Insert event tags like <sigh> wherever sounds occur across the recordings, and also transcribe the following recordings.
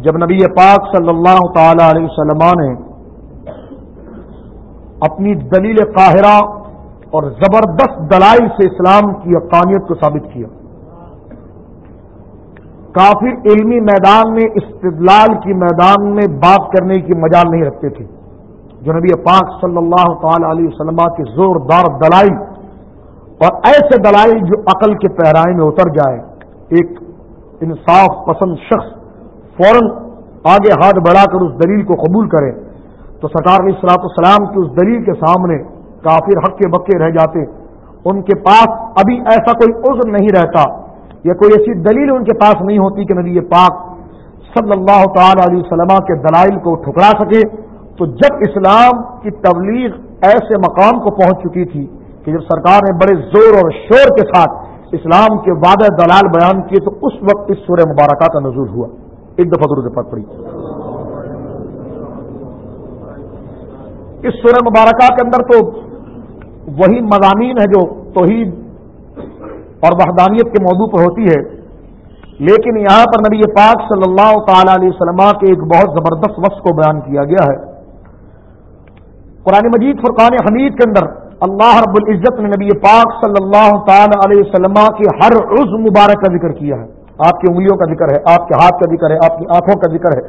جب نبی پاک صلی اللہ تعالی علیہ وسلم نے اپنی دلیل قاہرہ اور زبردست دلائل سے اسلام کی اقانیت کو ثابت کیا۔ کافر علمی میدان میں استدلال کی میدان میں بات کرنے کی مجال نہیں رکھتے تھے۔ جو نبی پاک صلی اللہ تعالی علیہ وسلم کے زوردار دلائل اور ایسے دلائل جو عقل کے پہرائے میں اتر جائے، ایک انصاف پسند شخص فوراً آگے ہاتھ بڑھا کر اس دلیل کو قبول کرے، تو سرکار علیہ السلاط السلام کی اس دلیل کے سامنے کافر حق کے بکے رہ جاتے۔ ان کے پاس ابھی ایسا کوئی عذر نہیں رہتا، یا کوئی ایسی دلیل ان کے پاس نہیں ہوتی کہ نبی پاک صلی اللہ تعالی علیہ وسلم کے دلائل کو ٹھکرا سکے۔ تو جب اسلام کی تبلیغ ایسے مقام کو پہنچ چکی تھی کہ جب سرکار نے بڑے زور اور شور کے ساتھ اسلام کے وعدہ دلال بیان کیے، تو اس وقت اس سورہ مبارکہ کا نزول ہوا۔ ایک دفعہ درود پت پڑی اس سورہ مبارکہ کے اندر تو وہی مضامین ہے جو توحید اور وحدانیت کے موضوع پر ہوتی ہے، لیکن یہاں پر نبی پاک صلی اللہ تعالی علیہ وسلم کے ایک بہت زبردست وقت کو بیان کیا گیا ہے۔ قرآن مجید فرقان حمید کے اندر اللہ رب العزت نے نبی پاک صلی اللہ تعالی علیہ وسلم کی ہر عز مبارک کا ذکر کیا ہے۔ آپ کی انگلیوں کا ذکر ہے، آپ کے ہاتھ کا ذکر ہے، آپ کی آنکھوں کا ذکر ہے،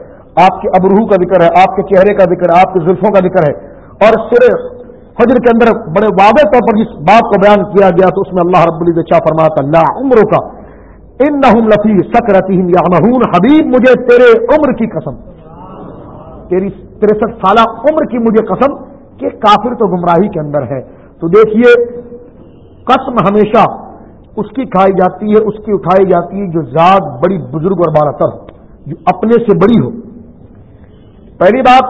آپ کے ابروح کا ذکر ہے، آپ کے چہرے کا ذکر ہے، آپ کی زلفوں کا ذکر ہے۔ اور صرف حجر کے اندر بڑے واضح طور پر جس بات کو بیان کیا گیا تو اس میں اللہ رب العزت شاہ فرماتا اللہ عمروں کا ان نہ لفی سکرتی یا حبیب مجھے تیرے عمر کی قسم۔ تیری تریسٹھ سالہ عمر کی مجھے قسم کہ کافر تو گمراہی کے اندر ہے۔ تو دیکھیے، قسم ہمیشہ اس کی کھائی جاتی ہے، اس کی اٹھائی جاتی ہے، جو ذات بڑی بزرگ اور بارہ تر جو اپنے سے بڑی ہو۔ پہلی بات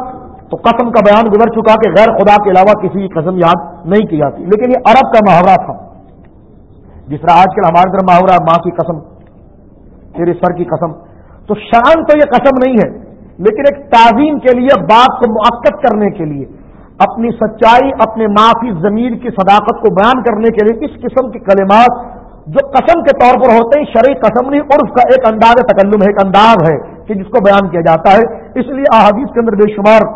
تو قسم کا بیان گزر چکا کہ غیر خدا کے علاوہ کسی کی قسم یاد نہیں کی جاتی، لیکن یہ عرب کا محاورہ تھا۔ جس طرح آج کل ہمارے طرف محاورہ ماں کی قسم، تیرے سر کی قسم۔ تو شان تو یہ قسم نہیں ہے، لیکن ایک تعظیم کے لیے، بات کو معقد کرنے کے لیے، اپنی سچائی، اپنے معافی ضمیر کی صداقت کو بیان کرنے کے لیے اس قسم کے کلمات جو قسم کے طور پر ہوتے ہیں، شرعی قسم نہیں اور اس کا ایک انداز تکلم ہے، ایک انداز ہے کہ جس کو بیان کیا جاتا ہے۔ اس لیے احادیث کے اندر بے شمار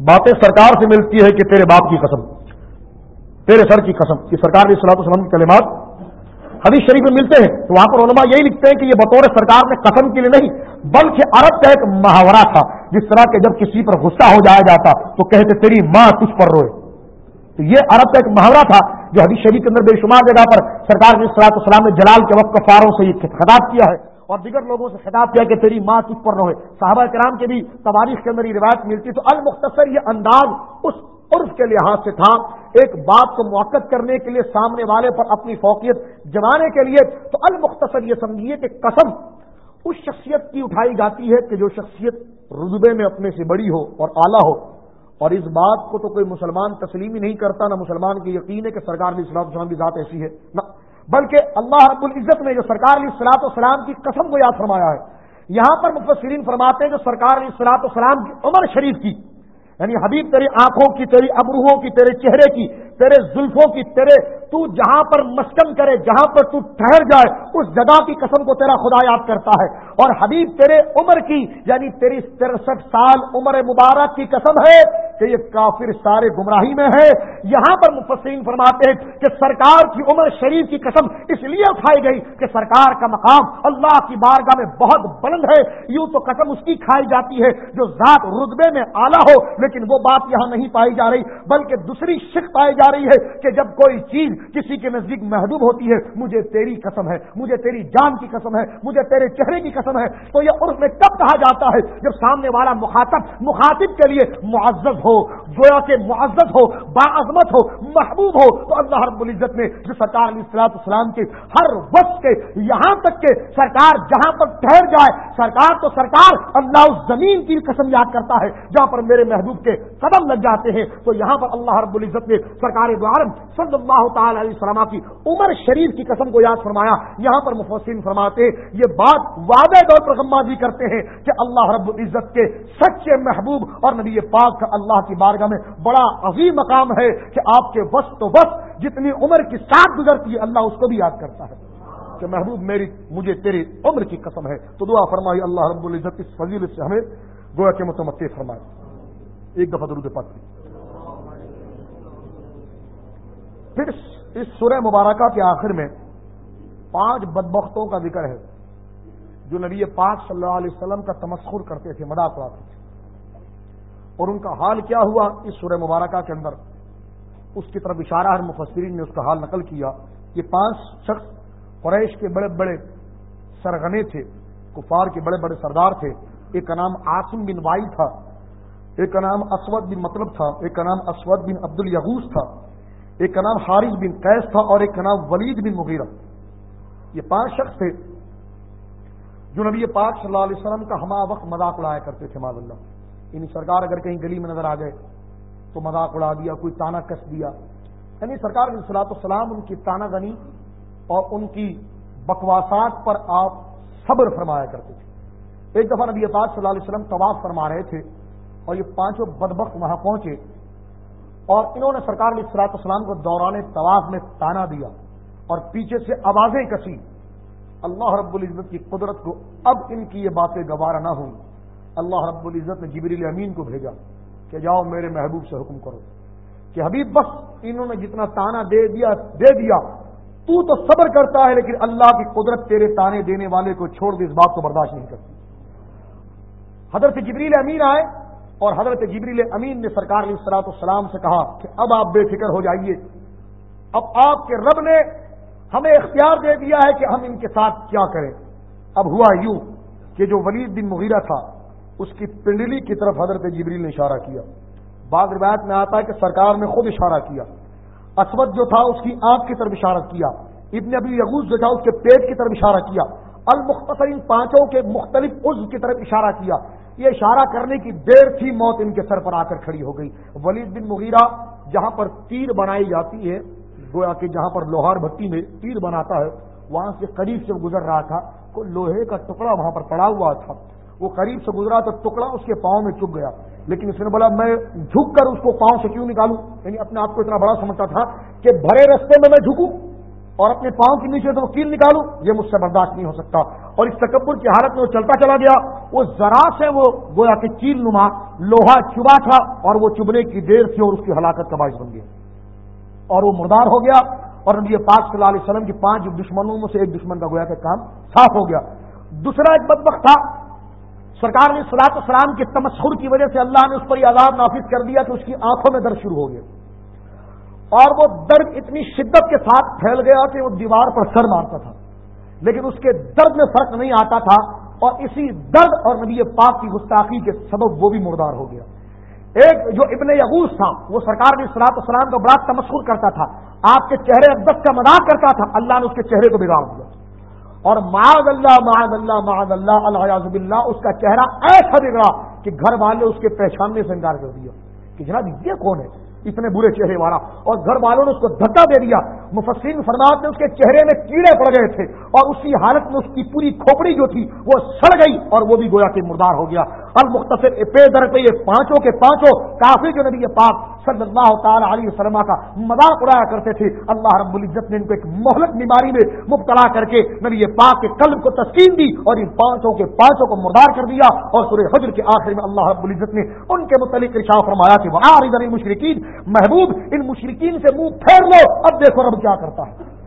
باتیں سرکار سے ملتی ہے کہ تیرے باپ کی قسم، تیرے سر کی قسم۔ کہ سرکار نے صلاح وسلم کی کلمات حدیث شریف میں ملتے ہیں۔ تو وہاں پر علماء یہی لکھتے ہیں کہ یہ بطور سرکار میں قسم کے لیے نہیں، بلکہ عرب کا ایک محاورہ تھا۔ جس طرح کہ جب کسی پر غصہ ہو جایا جاتا تو کہتے، تیری ماں کچھ پر روئے۔ تو یہ عرب کا ایک محاورہ تھا جو حدیث شریف کے اندر بے شمار جگہ پر سرکار نے صلاح السلام نے جلال کے وقت کفاروں سے یہ خطاب کیا ہے اور دیگر لوگوں سے خطاب کیا کہ تیری ماں کچھ پر روئے۔ صحابہ کرام کے بھی تباریخ کے اندر یہ روایت ملتی تو المختصر یہ انداز اس عرف کے لحاظ سے تھا۔ ایک بات کو موقع کرنے کے لیے سامنے والے پر اپنی فوقیت جمانے کے لیے تو المختصر یہ سمجھیے کہ قسم اس شخصیت کی اٹھائی جاتی ہے کہ جو شخصیت رضبے میں اپنے سے بڑی ہو اور اعلیٰ ہو۔ اور اس بات کو تو کوئی مسلمان تسلیم ہی نہیں کرتا، نہ مسلمان کی یقین ہے کہ سرکار علیہ السلام السلام کی ذات ایسی ہے، نہ، بلکہ اللہ رب العزت نے جو سرکار علیہ السلاط والسلام کی قسم کو یاد فرمایا ہے۔ یہاں پر مفسرین فرماتے ہیں جو سرکار علیہ السلاط والسلام کی عمر شریف کی یعنی حبیب تیری آنکھوں کی، تیری ابروہوں کی، تیرے چہرے کی، تیرے زلفوں کی، تیرے تو جہاں پر مسکن کرے، جہاں پر تو ٹھہر جائے، اس جگہ کی قسم کو تیرا خدا یاد کرتا ہے۔ اور حبیب تیرے عمر کی یعنی تیری ترسٹھ سال عمر مبارک کی قسم ہے کہ یہ کافر سارے گمراہی میں ہے۔ یہاں پر مفسرین فرماتے ہیں کہ سرکار کی عمر شریف کی قسم اس لیے اٹھائی گئی کہ سرکار کا مقام اللہ کی بارگاہ میں بہت بلند ہے۔ یوں تو قسم اس کی کھائی جاتی ہے جو ذات رتبے میں آلہ ہو، لیکن وہ بات یہاں نہیں پائی جا رہی، بلکہ دوسری شک پائی جا رہی ہے کہ جب کوئی چیز کسی کے نزدیک محدود ہوتی ہے، مجھے تیری قسم ہے، مجھے تیری جان کی قسم ہے، مجھے تیرے چہرے کی قسم ہے، تو یہ عرف میں کب کہا جاتا ہے جب سامنے والا مخاطب مخاطب کے لیے معزز ہو گویا کے معزز ہو، باعظمت ہو، محبوب ہو، تو اللہ رب العزت نے جو سرکار علیہ السلاط اسلام کے ہر وقت کے یہاں تک کہ سرکار جہاں پر ٹھہر جائے، سرکار تو سرکار، اللہ اس زمین کی قسم یاد کرتا ہے، جہاں پر میرے محبوب کے قدم لگ جاتے ہیں، تو یہاں پر اللہ رب العزت نے سرکار دوارم صلی اللہ تعالی علیہ وسلم کی عمر شریف کی قسم کو یاد فرمایا۔ یہاں پر مفسرین فرماتے ہیں، یہ بات وعدے طور پر غمازی کرتے ہیں کہ اللہ رب العزت کے سچے محبوب اور نبی پاک کا اللہ کی بارگاہ میں بڑا عظیم مقام ہے کہ آپ کے وسط و وسط جتنی عمر کی ساتھ گزرتی ہے اللہ اس کو بھی یاد کرتا ہے کہ محبوب میری، مجھے تیری عمر کی قسم ہے۔ تو دعا فرمائی، اللہ رب العزت اس فضیل سے ہمیں گویا کے متمت فرمائے۔ ایک دفعہ درود پاک پھر اس سورہ مبارکہ کے آخر میں پانچ بدبختوں کا ذکر ہے جو نبی پاک صلی اللہ علیہ وسلم کا تمسخر کرتے تھے، مذاق اڑاتے تھے۔ اور ان کا حال کیا ہوا اس سورہ مبارکہ کے اندر؟ اس کی طرف اشارہ ہے مفسرین نے اس کا حال نقل کیا۔ یہ پانچ شخص قریش کے بڑے بڑے سرغنے تھے، کفار کے بڑے بڑے سردار تھے۔ ایک کا نام آسم بن وائی تھا، ایک کا نام اسود بن مطلب تھا، ایک کا نام اسود بن عبد الغوس تھا، ایک کا نام حارث بن قیس تھا اور ایک کا نام ولید بن مغیرہ۔ یہ پانچ شخص تھے جو نبی پاک صلی اللہ علیہ وسلم کا ہما وقت مذاق اڑایا کرتے تھے ماض اللہ۔ یعنی سرکار اگر کہیں گلی میں نظر آ گئے تو مذاق اڑا دیا، کوئی تانا کس دیا۔ یعنی سرکار علیہ صلاحت السلام ان کی تانا گنی اور ان کی بکواسات پر آپ صبر فرمایا کرتے تھے۔ ایک دفعہ نبی پاک صلی اللہ علیہ وسلم طواف فرما رہے تھے اور یہ پانچوں بدبخت وہاں پہنچے اور انہوں نے سرکار علیہ صلاحت السلام کو دوران طواف میں تانا دیا اور پیچھے سے آوازیں کسی۔ اللہ رب العزت کی قدرت کو اب ان کی یہ باتیں گوارا نہ ہوں۔ اللہ رب العزت نے جبریل امین کو بھیجا کہ جاؤ میرے محبوب سے حکم کرو کہ حبیب، بس انہوں نے جتنا تانا دے دیا دے دیا، تو تو صبر کرتا ہے، لیکن اللہ کی قدرت تیرے تانے دینے والے کو چھوڑ دے، اس بات کو برداشت نہیں کرتی۔ حضرت جبریل امین آئے اور حضرت جبریل امین نے سرکار علیہ السلاط السلام سے کہا کہ اب آپ بے فکر ہو جائیے۔ اب آپ کے رب نے ہمیں اختیار دے دیا ہے کہ ہم ان کے ساتھ کیا کریں۔ اب ہوا یوں کہ جو ولید بن مغیرہ تھا اس کی پنڈلی کی طرف حضرت جبریل نے اشارہ کیا۔ بعض روایت میں آتا ہے کہ سرکار نے خود اشارہ کیا۔ اسود جو تھا اس کی آنکھ کی طرف اشارہ کیا۔ ابن ابی یغوز جو تھا اس کے پیٹ کی طرف اشارہ کیا۔ المختصرین پانچوں کے مختلف عزو کی طرف اشارہ کیا۔ یہ اشارہ کرنے کی دیر تھی موت ان کے سر پر آ کر کھڑی ہو گئی۔ ولید بن مغیرہ جہاں پر تیر بنائی جاتی ہے، گویا کہ جہاں پر لوہار بھٹی میں تیر بناتا ہے، وہاں سے قریب سے گزر رہا تھا۔ کوئی لوہے کا ٹکڑا وہاں پر پڑا ہوا تھا۔ وہ قریب سے گزرا تو ٹکڑا اس کے پاؤں میں چک گیا۔ لیکن اس نے بولا، میں جھک کر اس کو پاؤں سے کیوں نکالوں؟ یعنی اپنے آپ کو اتنا بڑا سمجھتا تھا کہ بھرے رستے میں میں جھکوں اور اپنے پاؤں کے نیچے تو وہ کیل نکالوں، یہ مجھ سے برداشت نہیں ہو سکتا۔ اور اس تکبر کی حالت میں وہ چلتا چلا گیا۔ وہ ذرا سے وہ گویا کہ چیل نما، لوہا چبا تھا اور وہ چبنے کی دیر تھی اور اس کی ہلاکت کا باعث بن گیا۔ اور وہ مردار ہو گیا اور نبی پاک صلی اللہ علیہ وسلم کی پانچ دشمنوں میں سے ایک دشمن کا گویا کہ کام صاف ہو گیا۔ دوسرا ایک بدبخت تھا سرکار نے سلاط اسلام کے تمسخر کی وجہ سے اللہ نے اس پر یہ عذاب نافذ کر دیا کہ اس کی آنکھوں میں درد شروع ہو گیا۔ اور وہ درد اتنی شدت کے ساتھ پھیل گیا کہ وہ دیوار پر سر مارتا تھا۔ لیکن اس کے درد میں فرق نہیں آتا تھا اور اسی درد اور نبی پاک کی گستاخی کے سبب وہ بھی مردار ہو گیا۔ ایک جو ابن یغوس تھا، وہ سرکار نے سلاط اسلام کا بڑا تمسخر کرتا تھا۔ آپ کے چہرے ابدت کا مذاق کرتا تھا، اللہ نے اس کے چہرے کو بگاڑ دیا۔ اور معاذ اللہ معاذ اللہ معاذ اللہ الحاظ اللہ اس کا چہرہ ایسا بگڑا کہ گھر والے اس کے پہچاننے سے انکار کر دیا کہ جناب یہ کون ہے؟ اتنے برے چہرے والا اور گھر والوں نے اس کو دھکا دے دیا۔ مفسرین فرماد نے اس کے چہرے میں کیڑے پڑ گئے تھے اور اسی حالت میں اس کی پوری کھوپڑی جو تھی وہ سڑ گئی اور وہ بھی گویا کہ مردار ہو گیا۔ المختصر پے در پہ یہ پانچوں کے پانچوں کافی جو نبی پاک صلی اللہ تعالی علیہ وسلم کا مذاق اڑایا کرتے تھے، اللہ رب العزت نے ان کو ایک مہلک بیماری میں مبتلا کر کے نبی پاک کے قلب کو تسکین دی اور ان پانچوں کے پانچوں کو مردار کر دیا اور سورہ حجر کے آخر میں اللہ رب العزت نے ان کے متعلق رشا فرمایا کہ وہ مشرقین محبوب ان مشرقین سے منہ پھیر لو اب دیکھو رب کیا کرتا ہے۔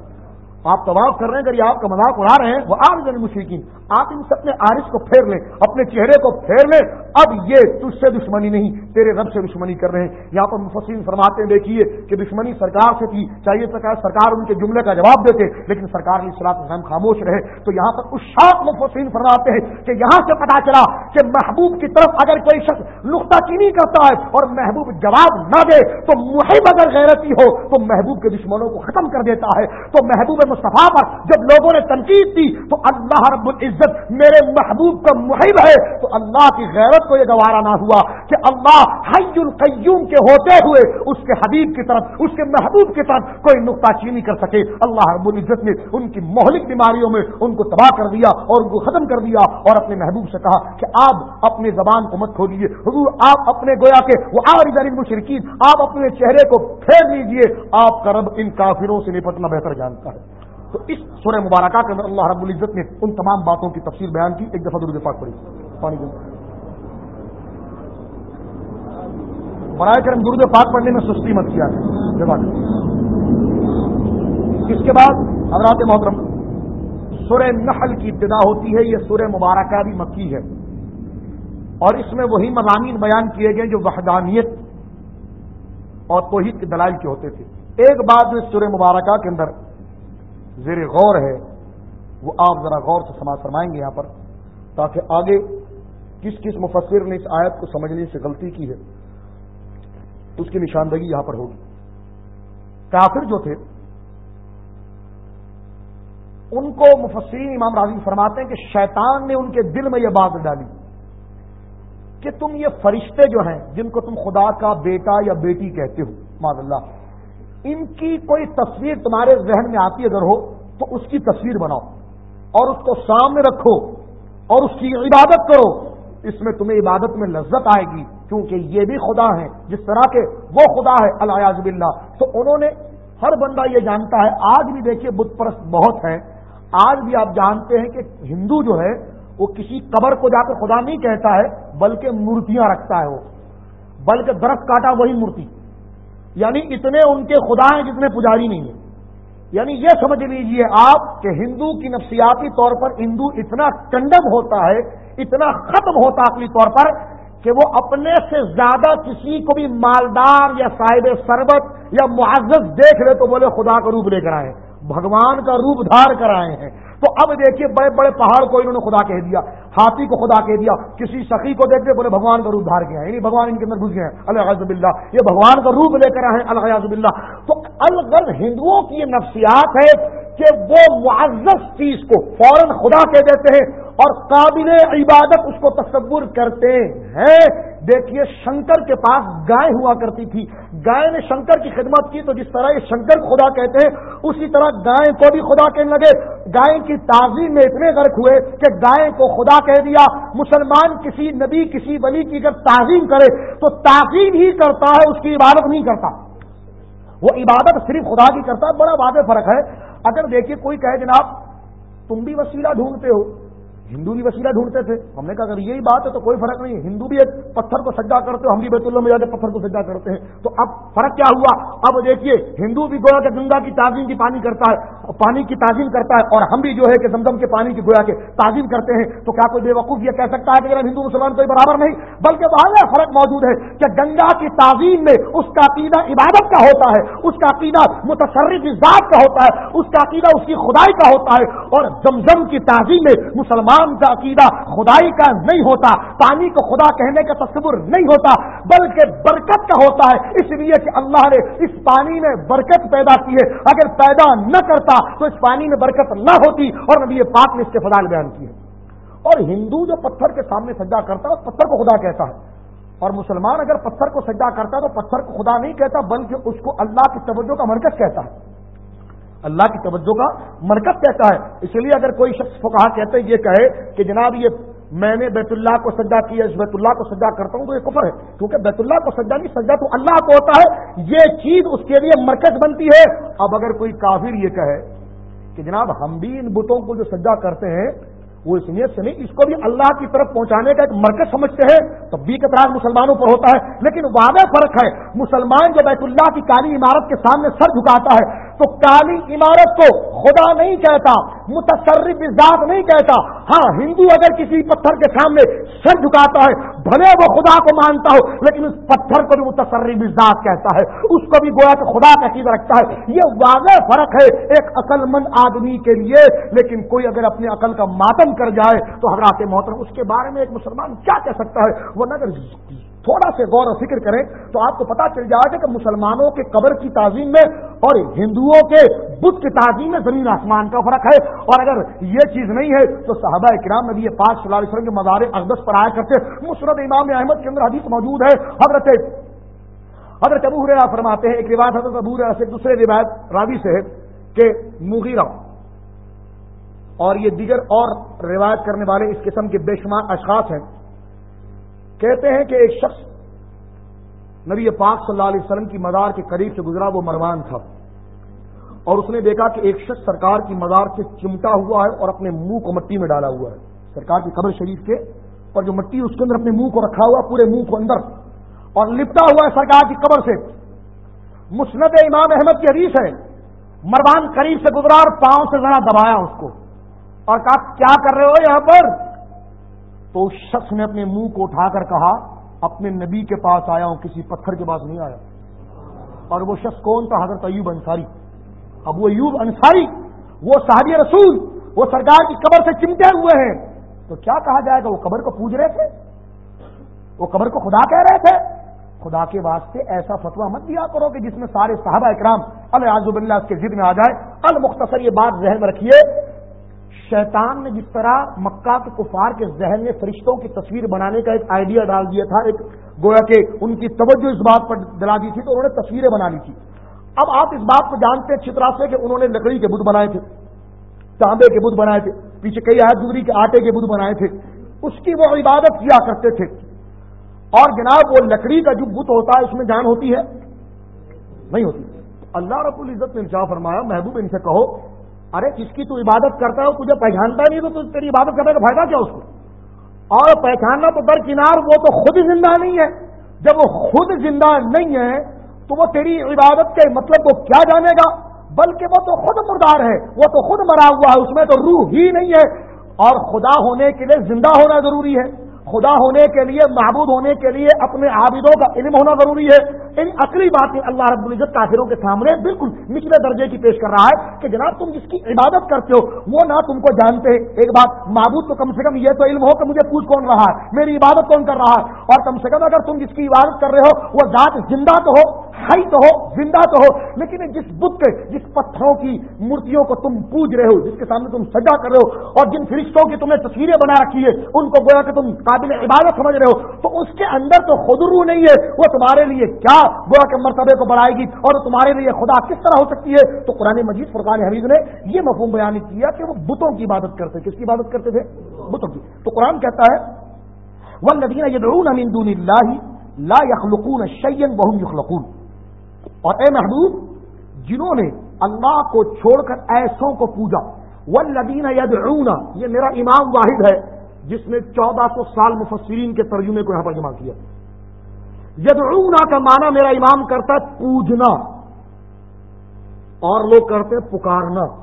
آپ طواف کر رہے ہیں، اگر یہ آپ کا مذاق اڑا رہے ہیں، وہ آرز مشرقین آپ ان سے اپنے آرس کو پھیر لیں، اپنے چہرے کو پھیر لیں۔ اب یہ تجھ سے دشمنی نہیں، تیرے رب سے دشمنی کر رہے ہیں۔ یہاں پر مفسرین فرماتے ہیں، دیکھیے کہ دشمنی سرکار سے تھی۔ چاہیے سرکار سرکار ان کے جملے کا جواب دیتے، لیکن سرکار نے سلاط حسین خاموش رہے۔ تو یہاں پر اس شاپ مفسرین فرماتے ہیں کہ یہاں سے پتا چلا کہ محبوب کی طرف اگر کوئی شخص نقطہ چینی کرتا ہے اور محبوب جواب نہ دے، تو محب اگر غیرتی ہو، تو محبوب کے دشمنوں کو ختم کر دیتا ہے۔ تو محبوب مصطفیٰ پر جب لوگوں نے تنقید دی تو اللہ رب العزت میرے محبوب کا محب ہے، تو اللہ کی غیرت کو یہ گوارا نہ ہوا کہ اللہ حی القیوم کے ہوتے ہوئے اس کے حبیب کی طرف، اس کے محبوب کی طرف کوئی نقطہ چینی کر سکے۔ اللہ رب العزت نے ان کی مہلک بیماریوں میں ان کو تباہ کر دیا اور ان کو ختم کر دیا اور اپنے محبوب سے کہا کہ آپ اپنے زبان کو مت کھولیے حضور، آپ اپنے گویا کے وہ آری مشرقین آپ اپنے چہرے کو پھیر لیجیے آپ کا رب ان کافروں سے نپٹنا بہتر جانتا ہے۔ تو اس سورہ مبارکہ کے اندر اللہ رب العزت نے ان تمام باتوں کی تفصیل بیان کی، ایک دفعہ درود پاک پڑی پانی برائے کرم درود پاک پڑھنے میں سستی مت کیا۔ جواب اس کے بعد حضرات محترم، سورہ نحل کی ابتدا ہوتی ہے، یہ سورہ مبارکہ بھی مکی ہے۔ اور اس میں وہی مضامین بیان کیے گئے جو وحدانیت اور توحید کے دلائل کے ہوتے تھے۔ ایک بات جو سورہ مبارکہ کے اندر زیر غور ہے، وہ آپ ذرا غور سے سماج فرمائیں گے یہاں پر، تاکہ آگے کس کس مفسر نے اس آیت کو سمجھنے سے غلطی کی ہے، اس کی نشاندہی یہاں پر ہوگی۔ کافر جو تھے، ان کو مفسرین امام راضی فرماتے ہیں کہ شیطان نے ان کے دل میں یہ بات ڈالی کہ تم یہ فرشتے جو ہیں، جن کو تم خدا کا بیٹا یا بیٹی کہتے ہو ماض اللہ۔ ان کی کوئی تصویر تمہارے ذہن میں آتی اگر ہو، تو اس کی تصویر بناؤ اور اس کو سامنے رکھو اور اس کی عبادت کرو۔ اس میں تمہیں عبادت میں لذت آئے گی، کیونکہ یہ بھی خدا ہے۔ جس طرح کے وہ خدا ہے الیاز بلّہ تو انہوں نے، ہر بندہ یہ جانتا ہے، آج بھی دیکھیے بت پرست بہت ہے آج بھی آپ جانتے ہیں کہ ہندو جو ہے، وہ کسی قبر کو جا کر خدا نہیں کہتا ہے، بلکہ مورتیاں رکھتا ہے وہ۔ بلکہ درخت کاٹا وہی مورتی۔ یعنی اتنے ان کے خدا ہیں جتنے پجاری نہیں ہیں۔ یعنی یہ سمجھ لیجیے آپ کہ ہندو کی نفسیاتی طور پر ہندو اتنا کنڈم ہوتا ہے، اتنا ختم ہوتا اپنی طور پر کہ وہ اپنے سے زیادہ کسی کو بھی مالدار یا صاحب سربت یا معزز دیکھ لے تو بولے خدا کا روپ لے کر آئے، بھگوان کا روپ دھار کر آئے ہیں۔ تو اب دیکھیے بڑے بڑے پہاڑ کو انہوں نے خدا کہہ دیا، ہاتھی کو خدا کہہ دیا، کسی سخی کو دیکھتے بولے بھگوان کا روپ دھار کیا یعنی بھگوان ان کے اندر گھس گئے ہیں الحضب اللہ یہ بھگوان کا روپ لے کر آئے الحضب اللہ تو الغرض ہندوؤں کی یہ نفسیات ہے کہ وہ معزز چیز کو فوراً خدا کہہ دیتے ہیں اور قابل عبادت اس کو تصور کرتے ہیں دیکھیے شنکر کے پاس گائے ہوا کرتی تھی۔ گائے نے شنکر کی خدمت کی تو جس طرح یہ شنکر خدا کہتے ہیں، اسی طرح گائے کو بھی خدا کہنے لگے۔ گائے کی تعظیم میں اتنے غرق ہوئے کہ گائے کو خدا کہہ دیا، مسلمان کسی نبی، کسی ولی کی اگر تعظیم کرے تو تعظیم ہی کرتا ہے، اس کی عبادت نہیں کرتا۔ وہ عبادت صرف خدا کی کرتا ہے، بڑا واضح فرق ہے۔ اگر دیکھیے کوئی کہے جناب، تم بھی وسیلہ ڈھونڈتے ہو ہندو بھی وسیلہ ڈھونڈتے تھے۔ ہم نے کہا اگر یہی بات ہے تو کوئی فرق نہیں، ہندو بھی ایک پتھر کو سجا کرتے ہو ہم بھی بیت اللہ میں جا کے پتھر کو سجا کرتے ہیں۔ تو اب فرق کیا ہوا؟ اب دیکھیے، ہندو بھی گویا کہ گنگا کی تعظیم کی پانی کرتا ہے پانی کی تعظیم کرتا ہے، اور ہم بھی جو ہے کہ زمزم کے پانی کی گویا کے تعظیم کرتے ہیں۔ تو کیا کوئی بے وقوف یہ کہہ سکتا ہے کہ اگر ہندو مسلمان کوئی برابر نہیں؟ بلکہ واضح فرق موجود ہے کہ گنگا کی تعظیم میں اس کا عقیدہ عبادت کا ہوتا ہے، اس کا عقیدہ متصرف ذات کا ہوتا ہے، اس کا عقیدہ اس کی خدائی کا ہوتا ہے۔ اور زمزم کی تعظیم میں مسلمان کا عقیدہ خدائی کا نہیں ہوتا، پانی کو خدا کہنے کا تصور نہیں ہوتا، بلکہ برکت کا ہوتا ہے۔ اس لیے کہ اللہ نے اس پانی میں برکت پیدا کی ہے۔ اگر پیدا نہ کرتا تو اس پانی میں برکت نہ ہوتی اور نبی پاک نے اس کے فضائل بیان کی ہے اور ہندو جو پتھر کے سامنے سجا کرتا ہے پتھر کو خدا کہتا ہے۔ اور مسلمان اگر پتھر کو سجا کرتا ہے تو پتھر کو خدا نہیں کہتا، بلکہ اس کو اللہ کی توجہ کا مرکز کہتا ہے۔ اللہ کی توجہ کا مرکز کہتا ہے۔ اس لیے اگر کوئی شخص کو کہتے یہ کہے کہ جناب یہ میں نے بیت اللہ کو سجا کیا، اس بیت اللہ کو سجا کرتا ہوں تو یہ کفر ہے۔ کیونکہ بیت اللہ کو سجا نہیں سجا تو اللہ کو ہوتا ہے۔ یہ چیز اس کے لیے مرکز بنتی ہے۔ اب اگر کوئی کافر یہ کہے کہ جناب ہم بھی ان بتوں کو جو سجا کرتے ہیں وہ اس نیت سے نہیں، اس کو بھی اللہ کی طرف پہنچانے کا ایک مرکز سمجھتے ہیں۔ تب بھی اطراف مسلمانوں پر ہوتا ہے۔ لیکن واضح فرق ہے، مسلمان جو بیت اللہ کی کالی عمارت کے سامنے سر جھکاتا ہے، تو کالی عمارت کو خدا نہیں کہتا، متصرف ذات نہیں کہتا۔ ہاں ہندو اگر کسی پتھر کے سامنے سر جھکاتا ہے، بھلے وہ خدا کو مانتا ہو، لیکن اس پتھر کو بھی متصرف ذات کہتا ہے۔ اس کو بھی گویا کہ خدا کا چیز رکھتا ہے۔ یہ واضح فرق ہے ایک عقل مند آدمی کے لیے، لیکن کوئی اگر اپنے عقل کا ماتم کر جائے تو حضرات محترم، اس کے بارے میں ایک مسلمان کیا کہہ سکتا ہے؟ وہ اگر تھوڑا سے غور و فکر کریں تو آپ کو پتا چل جائے گا کہ مسلمانوں کے قبر کی تعظیم میں اور ہندوؤں کے بدھ کی تعظیم میں زمین آسمان کا فرق ہے۔ اور اگر یہ چیز نہیں ہے تو صحابہ کرام نبی پاک صلی اللہ علیہ وسلم کے مزار اقدس پر آیا کرتے۔ مسرت امام احمد کے اندر حدیث موجود ہے۔ حضرت حضرت ابو ہریرا فرماتے ہیں، ایک روایت حضرت ابو سے دوسرے روایت راوی سے ہے کہ مغیرہ اور یہ دیگر اور روایت کرنے والے اس قسم کے بے شمار اشخاص ہیں۔ کہتے ہیں کہ ایک شخص نبی پاک صلی اللہ علیہ وسلم کی مدار کے قریب سے گزرا، وہ مروان تھا۔ اور اس نے دیکھا کہ ایک شخص سرکار کی مزار سے چمٹا ہوا ہے اور اپنے منہ کو مٹی میں ڈالا ہوا ہے۔ سرکار کی قبر شریف کے، اور جو مٹی اس کے اندر اپنے منہ کو رکھا ہوا، پورے منہ کو اندر۔ اور لپٹا ہوا ہے سرکار کی قبر سے۔ مسند امام احمد کی حدیث ہے۔ مردان قریب سے گزرا اور پاؤں سے ذرا دبایا اس کو۔ اور کہا کیا کر رہے ہو یہاں پر? تو اس شخص نے اپنے منہ کو اٹھا کر کہا، اپنے نبی کے پاس آیا ہوں، کسی پتھر کے پاس نہیں آیا. اور وہ شخص کون تھا؟ حضرت ایوب انصاری۔ اب وہ ایوب انصاری، وہ صحابی رسول، وہ سرکار کی قبر سے چمٹے ہوئے ہیں۔ تو کیا کہا جائے گا؟ وہ قبر کو پوج رہے تھے؟ وہ قبر کو خدا کہہ رہے تھے؟ خدا کے واسطے ایسا فتوا مت دیا کرو کہ جس میں سارے صحابہ اکرام الزب اللہ اس کے ضد میں آ جائے المختصر یہ بات ذہن میں رکھیے شیطان نے جس طرح مکہ کے کفار کے ذہن میں فرشتوں کی تصویر بنانے کا ایک آئیڈیا ڈال دیا تھا، ایک گویا کہ ان کی توجہ اس بات پر دلا دی تھی تو انہوں نے تصویریں بنا لی تھی اب آپ اس بات کو جانتے ہیں چترا سے کہ انہوں نے لکڑی کے بدھ بنائے تھے، تانبے کے بدھ بنائے تھے، پیچھے کئی آئے گزری کے آٹے کے بدھ بنائے تھے۔ اس کی وہ عبادت کیا کرتے تھے۔ اور جناب وہ لکڑی کا جو بت ہوتا ہے، اس میں جان ہوتی ہے؟ نہیں ہوتی۔ اللہ رب العزت نے انصاف فرمایا، محبوب ان سے کہو ارے جس کی تو عبادت کرتا ہے تجھے پہچانتا نہیں تو تیری عبادت کرنے کا فائدہ کیا اس کو؟ اور پہچاننا تو درکنار وہ تو خود زندہ نہیں ہے۔ جب وہ خود زندہ نہیں ہے، تو وہ تیری عبادت کے مطلب کو کیا جانے گا؟ بلکہ وہ تو خود مردار ہے، وہ تو خود مرا ہوا ہے، اس میں تو روح ہی نہیں ہے۔ اور خدا ہونے کے لیے زندہ ہونا ضروری ہے۔ خدا ہونے کے لیے، معبود ہونے کے لیے اپنے عابدوں کا علم ہونا ضروری ہے۔ ان عقلی باتیں اللہ رب العزت کافروں کے سامنے بالکل نچلے درجے کی پیش کر رہا ہے کہ جناب تم جس کی عبادت کرتے ہو، وہ نہ تم کو جانتے۔ ایک بات، معبود تو کم سے کم یہ تو علم ہو کہ مجھے پوچھ کون رہا ہے، میری عبادت کون کر رہا ہے؟ اور کم سے کم اگر تم جس کی عبادت کر رہے ہو، وہ ذات زندہ تو ہو ہائی تو ہو، زندہ تو ہو، لیکن جس بت کے جس پتھروں کی مورتیوں کو تم پوج رہے ہو، جس کے سامنے تم سجا کر رہے ہو، اور جن فرشتوں کی تمہیں تصویریں بنا رکھی ہے ان کو گویا کہ تم قابل عبادت سمجھ رہے ہو، تو اس کے اندر تو خود روح نہیں ہے، وہ تمہارے لیے کیا گویا کے مرتبے کو بڑھائے گی اور تمہارے لیے خدا کس طرح ہو سکتی ہے؟ تو قرآن مجید فرقان حمید نے یہ مفہوم بیان کیا کہ وہ بتوں کی عبادت کرتے کس کی عبادت کرتے تھے؟ بتوں کی۔ تو قرآن کہتا ہے وہ ندین دون اللہ لا یخلقون شیئن بہم یخلقون اور اے محبوب، جنہوں نے اللہ کو چھوڑ کر ایسوں کو پوجا وہ لدین یہ میرا امام واحد ہے جس نے چودہ سو سال مفسرین کے ترجمے کو یہاں پر جمع کیا۔ یدعونا کا معنی میرا امام کرتا ہے پوجنا۔ اور لوگ کرتے ہیں پکارنا۔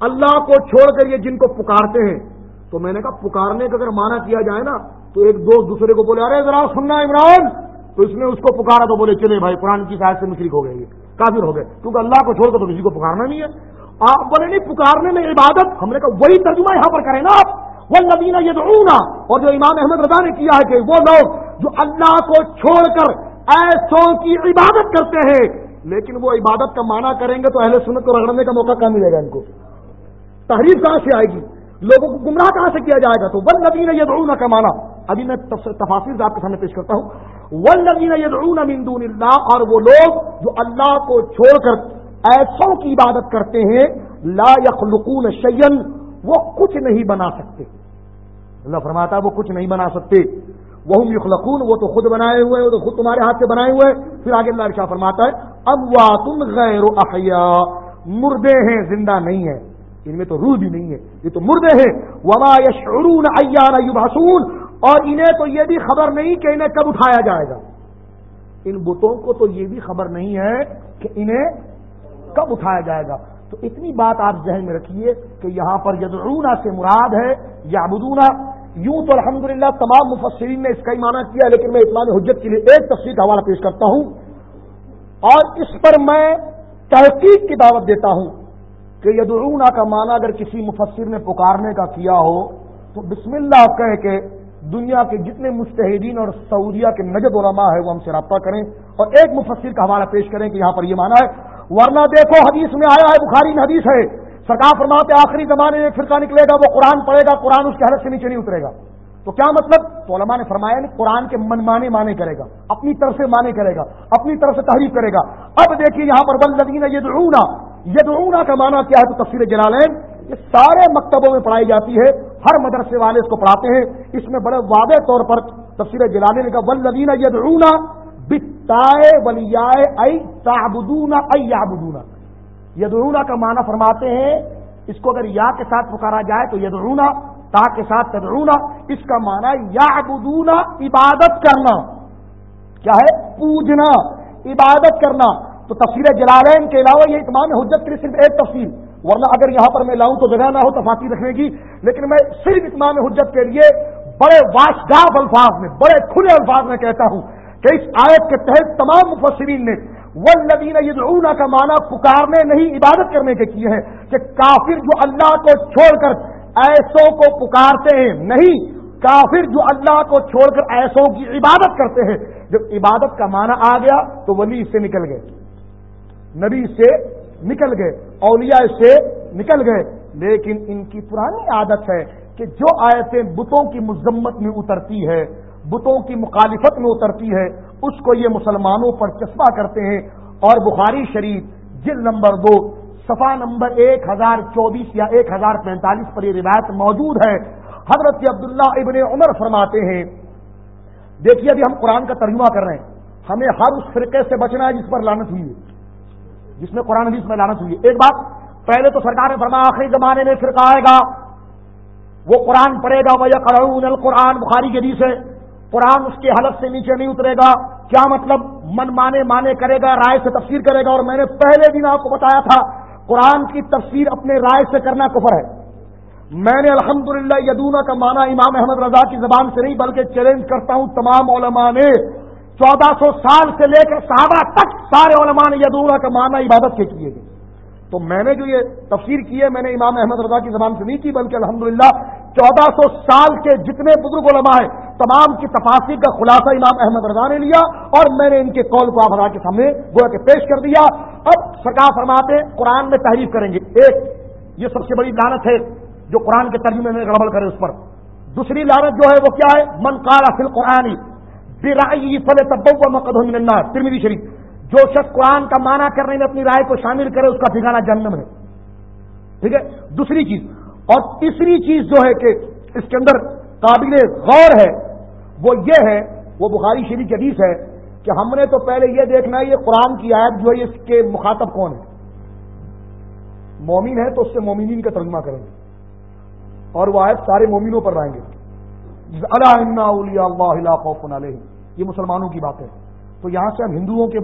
اللہ کو چھوڑ کر یہ جن کو پکارتے ہیں، تو میں نے کہا پکارنے کا اگر مانا کیا جائے نا، تو ایک دوست دوسرے کو بولے، ارے ذرا سننا عمران! تو اس نے اس کو پکارا تو بولے، چلے بھائی، قرآن کی شاید سے مشرق ہو گئے کافر ہو گئے۔ کیونکہ اللہ کو چھوڑ کر تو کسی کو پکارنا نہیں ہے۔ آپ بولے، نہیں، پکارنے میں عبادت ہم نے کہا، وہی ترجمہ یہاں پر کریں نا آپ۔ وہ نبینا یہ اور جو امام احمد رضا نے کیا ہے کہ وہ لوگ جو اللہ کو چھوڑ کر ایسوں کی عبادت کرتے ہیں، لیکن وہ عبادت کا معنی کریں گے تو اہل سنت کو رگڑنے کا موقع کہاں ملے گا ان کو؟ تحریر کہاں سے آئے گی؟ لوگوں کو گمراہ کہاں سے کیا جائے گا؟ تو ون نبی نے یہ کا معنی، ابھی میں تفاصر آپ کے سامنے پیش کرتا ہوں۔ ون نبی نے یہ دون اللہ، اور وہ لوگ جو اللہ کو چھوڑ کر ایسوں کی عبادت کرتے ہیں، لا یخلقون شیئن وہ کچھ نہیں بنا سکتے۔ اللہ فرماتا ہے، وہ کچھ نہیں بنا سکتے وہ یخلقون وہ تو خود بنائے ہوئے وہ تو خود تمہارے ہاتھ سے بنائے ہوئے پھر آگے اللہ شاہ فرماتا ہے اب تم غیر احیا۔ مردے ہیں، زندہ نہیں ہے ان میں تو روح بھی نہیں ہے، یہ تو مردے ہیں۔ وما یشعرون ایان یبحثون اور انہیں تو یہ بھی خبر نہیں کہ انہیں کب اٹھایا جائے گا۔ ان بتوں کو تو یہ بھی خبر نہیں ہے کہ انہیں کب اٹھایا جائے گا۔ تو اتنی بات آپ ذہن میں رکھیے کہ یہاں پر یدعونا سے مراد ہے یابدونا یوں تو الحمدللہ تمام مفسرین نے اس کا ہی معنی کیا لیکن میں اسلام حجت کے لیے ایک تفصیل کا حوالہ پیش کرتا ہوں۔ اور اس پر میں تحقیق کی دعوت دیتا ہوں کہ یدعونا کا معنی اگر کسی مفسر نے پکارنے کا کیا ہو، تو بسم اللہ کہہ کے دنیا کے جتنے مستحدین اور سعودیہ کے نجد علماء ہے وہ ہم سے رابطہ کریں اور ایک مفسر کا حوالہ پیش کریں کہ یہاں پر یہ مانا ہے۔ ورنہ دیکھو، حدیث میں آیا ہے، بخاری میں حدیث ہے۔ سرکار فرماتے آخری زمانے میں فرقہ نکلے گا، وہ قرآن پڑھے گا، قرآن اس کے حلق سے نیچے نہیں اترے گا۔ تو کیا مطلب؟ تو علماء نے فرمایا نہیں، قرآن کے من مانے مانے کرے گا، اپنی طرف سے مانے کرے گا، اپنی طرف سے تحریف کرے گا۔ اب دیکھیے یہاں پر بلدین یدعونا یدعونا کا معنی کیا ہے تو تفصیل جلالین؟ یہ سارے مکتبوں میں پڑھائی جاتی ہے، ہر مدرسے والے اس کو پڑھاتے ہیں۔ اس میں بڑے واضح طور پر تفصیل جلالین کا ولدین یدعونا بتائے ولیائے ائی تابدونا ائی یدرونا کا معنی فرماتے ہیں، اس کو اگر یا کے ساتھ پکارا جائے تو یدرونا تا کے ساتھ تدرونا اس کا معنی یا عبادت کرنا۔ کیا ہے؟ پوجنا، عبادت کرنا۔ تو تفصیل جلالین کے علاوہ یہ اتمام حجت کے لیے صرف ایک تفصیل، ورنہ اگر یہاں پر میں لاؤں تو جگہ نہ ہو تفاصیل رکھنے کی۔ لیکن میں صرف اتمام حجت کے لیے بڑے واشگاف الفاظ میں، بڑے کھلے الفاظ میں کہتا ہوں کہ اس آیت کے تحت تمام مفسرین نے ولدین یدعونا کا معنی پکارنے، نہیں عبادت کرنے کے کیے ہیں کہ کافر جو اللہ کو چھوڑ کر ایسوں کو پکارتے ہیں، نہیں، کافر جو اللہ کو چھوڑ کر ایسوں کی عبادت کرتے ہیں۔ جب عبادت کا معنی آ گیا تو ولی اس سے نکل گئے۔ نبی سے نکل گئے، اولیاء سے نکل گئے۔ لیکن ان کی پرانی عادت ہے کہ جو آیتیں بتوں کی مذمت میں اترتی ہے بتوں کی مخالفت میں اترتی ہے، اس کو یہ مسلمانوں پر چسپا کرتے ہیں۔ اور بخاری شریف جل نمبر دو صفا نمبر ایک ہزار چوبیس یا ایک ہزار پینتالیس پر یہ روایت موجود ہے۔ حضرت عبداللہ ابن عمر فرماتے ہیں، دیکھیے ابھی ہم قرآن کا ترجمہ کر رہے ہیں۔ ہمیں ہر اس فرقے سے بچنا ہے جس پر لانت ہوئی ہے۔ جس میں قرآن حدیث میں لانت ہوئی ہے۔ ایک بات، پہلے تو سرکار نے فرما آخری زمانے میں فرقہ آئے گا۔ وہ قرآن پڑھے گا۔ وہ قرآن بخاری کے حدیث ہے۔ قرآن اس کے حلق سے نیچے نہیں اترے گا، کیا مطلب من مانے مانے کرے گا، رائے سے تفسیر کرے گا، اور میں نے پہلے دن آپ کو بتایا تھا، قرآن کی تفسیر اپنے رائے سے کرنا کفر ہے۔ میں نے الحمدللہ للہ یدونا کا معنی امام احمد رضا کی زبان سے نہیں، بلکہ چیلنج کرتا ہوں تمام علماء نے۔ چودہ سو سال سے لے کر صحابہ تک سارے علماء نے یدونا کا معنی عبادت کے کیے گئے۔ تو میں نے جو یہ تفسیر کی ہے، میں نے امام احمد رضا کی زبان سے نہیں کی، بلکہ الحمدللہ چودہ سو سال کے جتنے بزرگ علماء ہیں، تمام کی تفاصر کا خلاصہ امام احمد رضا نے لیا اور میں نے ان کے قول کو آپ کے سامنے گویا کے پیش کر دیا۔ اب سرکار فرماتے قرآن میں تحریف کریں گے۔ ایک، یہ سب سے بڑی لانت ہے جو قرآن کے ترجمے میں گڑبڑ کرے اس پر۔ دوسری لانت جو ہے وہ کیا ہے؟ من کالا فل قرآن فل تب مقد ترمیری شریف، جو شخص قرآن کا معنی کرنے میں اپنی رائے کو شامل کرے، اس کا ٹھکانا جنم ہے۔ ٹھیک ہے؟ دوسری چیز اور تیسری چیز جو ہے کہ اس کے اندر قابل غور ہے، وہ یہ ہے، وہ بخاری شریف حدیث ہے کہ ہم نے تو پہلے یہ دیکھنا ہے، یہ قرآن کی آیت جو ہے، اس کے مخاطب کون ہے؟ مومن ہے تو اس سے مومنین کا ترجمہ کریں گے۔ اور وہ آیت سارے مومنوں پر رہیں گے۔ اللہ خوف یہ مسلمانوں کی بات ہے تو یہاں سے ہم ہندوؤں کے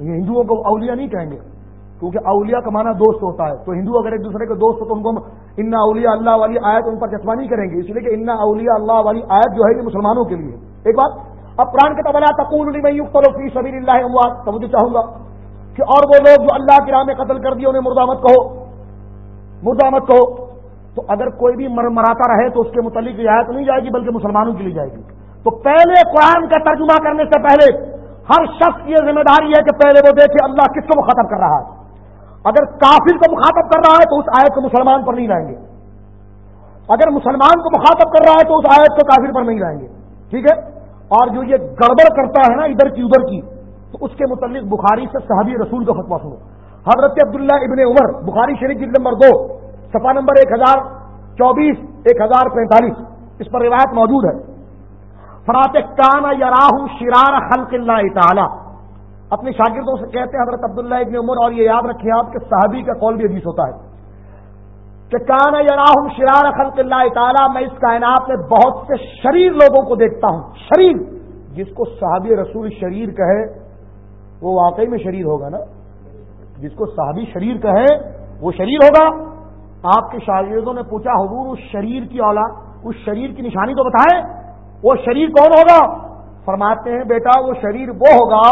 ہندوؤں کو اولیاء نہیں کہیں گے۔ کیونکہ اولیاء کا معنی دوست ہوتا ہے۔ تو ہندو اگر ایک دوسرے کے دوست ہو تو ان کو انا اولیا اللہ والی آیت ان پر چسپا نہیں کریں گے۔ اس لیے کہ انا اولیا اللہ والی آیت جو ہے یہ مسلمانوں کے لیے۔ ایک بات، اب قرآن کے تبلا تقول فی سبیل اللہ تو مجھے چاہوں گا کہ اور وہ لوگ جو اللہ کی راہ میں قتل کر دیے، انہیں مردہ مت کہو۔ مردہ مت کہو۔ تو اگر کوئی بھی مر مراتا رہے تو اس کے متعلق رعایت نہیں جائے گی، بلکہ مسلمانوں کے لیے جائے گی۔ تو پہلے قرآن کا ترجمہ کرنے سے پہلے ہر شخص یہ ذمہ داری ہے کہ پہلے وہ دیکھے اللہ کس کو ختم کر رہا ہے۔ اگر کافر کو مخاطب کر رہا ہے تو اس آیت کو مسلمان پر نہیں لائیں گے۔ اگر مسلمان کو مخاطب کر رہا ہے تو اس آیت کو کافر پر نہیں لائیں گے۔ ٹھیک ہے؟ اور جو یہ گڑبڑ کرتا ہے نا ادھر کی ادھر کی، تو اس کے متعلق بخاری سے صحابی رسول کا فتوا سنو۔ حضرت عبداللہ ابن عمر، بخاری شریف جلد نمبر دو سفا نمبر ایک ہزار چوبیس، ایک ہزار پینتالیس، اس پر روایت موجود ہے۔ فرات کانا یا شرار خلق اللہ تعالی۔ اپنے شاگردوں سے کہتے ہیں، حضرت عبداللہ ابن عمر، اور یہ یاد رکھیں آپ کہ صحابی کا قول بھی حدیث ہوتا ہے کہ کانا یا راہم شرار خلق اللہ تعالی، میں اس کائنات میں بہت سے شریر لوگوں کو دیکھتا ہوں، شریر، جس کو صحابی رسول شریر کہے، وہ واقعی میں شریر ہوگا نا؟ جس کو صحابی شریر کہے، وہ شریر ہوگا؟ آپ کے شاگردوں نے پوچھا، حضور اس شریر کی اولاد، اس شریر کی نشانی تو بتائیں، وہ شریر کون ہوگا؟ فرماتے ہیں، بیٹا، وہ شریر وہ ہوگا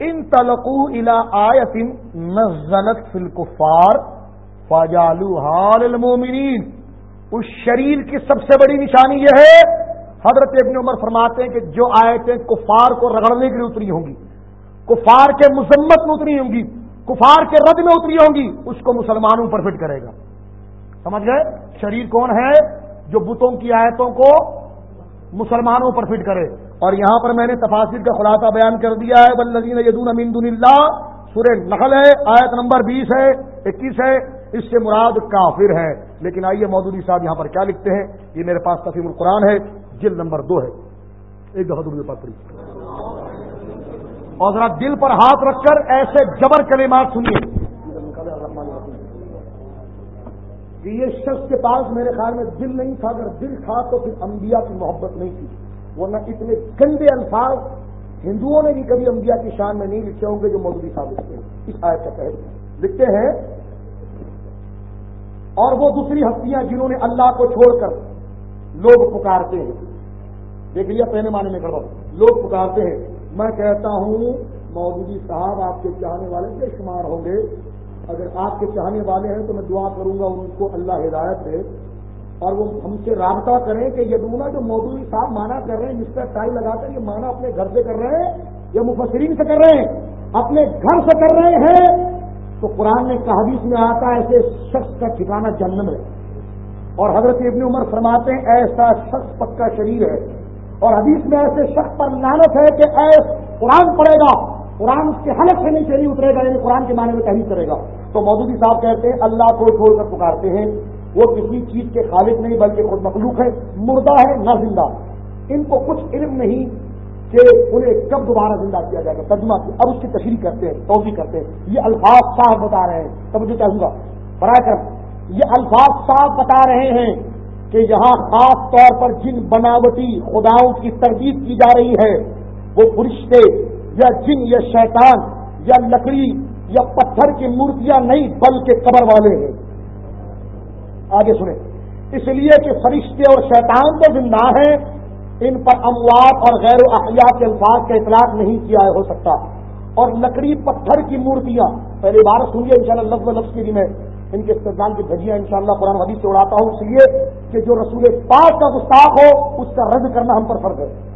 ان تلقو الا آیتن نزلت فی الکفار فاجالو حال المومنین اس شریر کی سب سے بڑی نشانی یہ ہے، حضرت ابن عمر فرماتے ہیں کہ جو آیتیں کفار کو رگڑنے کے لیے اتری ہوں گی، کفار کے مذمت میں اتری ہوں گی، کفار کے رد میں اتری ہوں گی، اس کو مسلمانوں پر فٹ کرے گا۔ سمجھ گئے؟ شریر کون ہے جو بتوں کی آیتوں کو مسلمانوں پر فٹ کرے۔ اور یہاں پر میں نے تفاصر کا خلاصہ بیان کر دیا ہے بلزین یدون امین اللہ، سورہ نقل ہے، آیت نمبر بیس ہے، اکیس ہے، اس سے مراد کافر ہے۔ لیکن آئیے مودودی صاحب یہاں پر کیا لکھتے ہیں؟ یہ میرے پاس تفیم القرآن ہے جل نمبر دو ہے۔ ایک دفعہ دور پتری اور ذرا دل پر ہاتھ رکھ کر ایسے جبر کلمات سنیے۔ کہ یہ شخص کے پاس میرے خیال میں دل نہیں تھا، اگر دل تھا تو پھر انبیاء کی محبت نہیں تھی۔ ورنہ اتنے گندے الفاظ ہندوؤں نے بھی کبھی انبیاء کی شان میں نہیں لکھے ہوں گے جو مودودی صاحب لکھتے ہیں۔ اس آیت کا تحت لکھتے ہیں، اور وہ دوسری ہستیاں جنہوں نے اللہ کو چھوڑ کر لوگ پکارتے ہیں۔ دیکھ لیا پہلے معنی میں کرو لوگ پکارتے ہیں۔ میں کہتا ہوں مودودی صاحب آپ کے چاہنے والے بے شمار ہوں گے۔ اگر آپ کے چاہنے والے ہیں تو میں دعا کروں گا ان کو اللہ ہدایت دے۔ اور وہ ہم سے رابطہ کریں کہ یہ دونا جو مودودی صاحب مانا کر رہے ہیں، جس پر ٹائی لگا کر یہ مانا اپنے گھر سے کر رہے ہیں یا مفسرین سے کر رہے ہیں، اپنے گھر سے کر رہے ہیں۔ تو قرآن نے حدیث میں آتا ہے، ایسے شخص کا ٹھکانا جنم ہے۔ اور حضرت ابن عمر فرماتے ہیں، ایسا شخص پکا شریر ہے۔ اور حدیث میں ایسے شخص پر لانت ہے کہ ایس قرآن پڑے گا، قرآن کے حلق سے نہیں چلی اترے گا یعنی قرآن کے معنی میں کہیں کرے گا۔ تو مودودی صاحب کہتے ہیں، اللہ کو چھوڑ کر پکارتے ہیں۔ وہ کسی چیز کے خالق نہیں بلکہ خود مخلوق ہے مردہ ہے نہ زندہ۔ ان کو کچھ علم نہیں کہ انہیں کب دوبارہ زندہ کیا جائے گا۔ ترجمہ اب اس کی تشریح کرتے ہیں توضیع کرتے ہیں۔ یہ الفاظ صاحب بتا رہے ہیں۔ تب مجھے چاہوں گا برائے کر یہ الفاظ صاحب بتا رہے ہیں کہ یہاں خاص طور پر جن بناوٹی خداؤں کی تردید کی جا رہی ہے، وہ فرشتے یا جن یا شیطان یا لکڑی یا پتھر کی مورتیاں نہیں، بلکہ قبر والے ہیں۔ آگے سنیں۔ اس لیے کہ فرشتے اور شیطان تو زندہ ہیں، ان پر اموات اور غیر و احیاء کے الفاظ کا اطلاق نہیں کیا ہو سکتا۔ اور لکڑی پتھر کی مورتیاں پہلے بار سنیے ان شاء اللہ لفظ لفظ کے لیے میں ان کے استعمال کی بھجیاں ان شاء اللہ قرآن حدیث سے اڑاتا ہوں۔ اس لیے کہ جو رسول پاک کا گستاخ ہو، اس کا رد کرنا ہم پر فرض ہے۔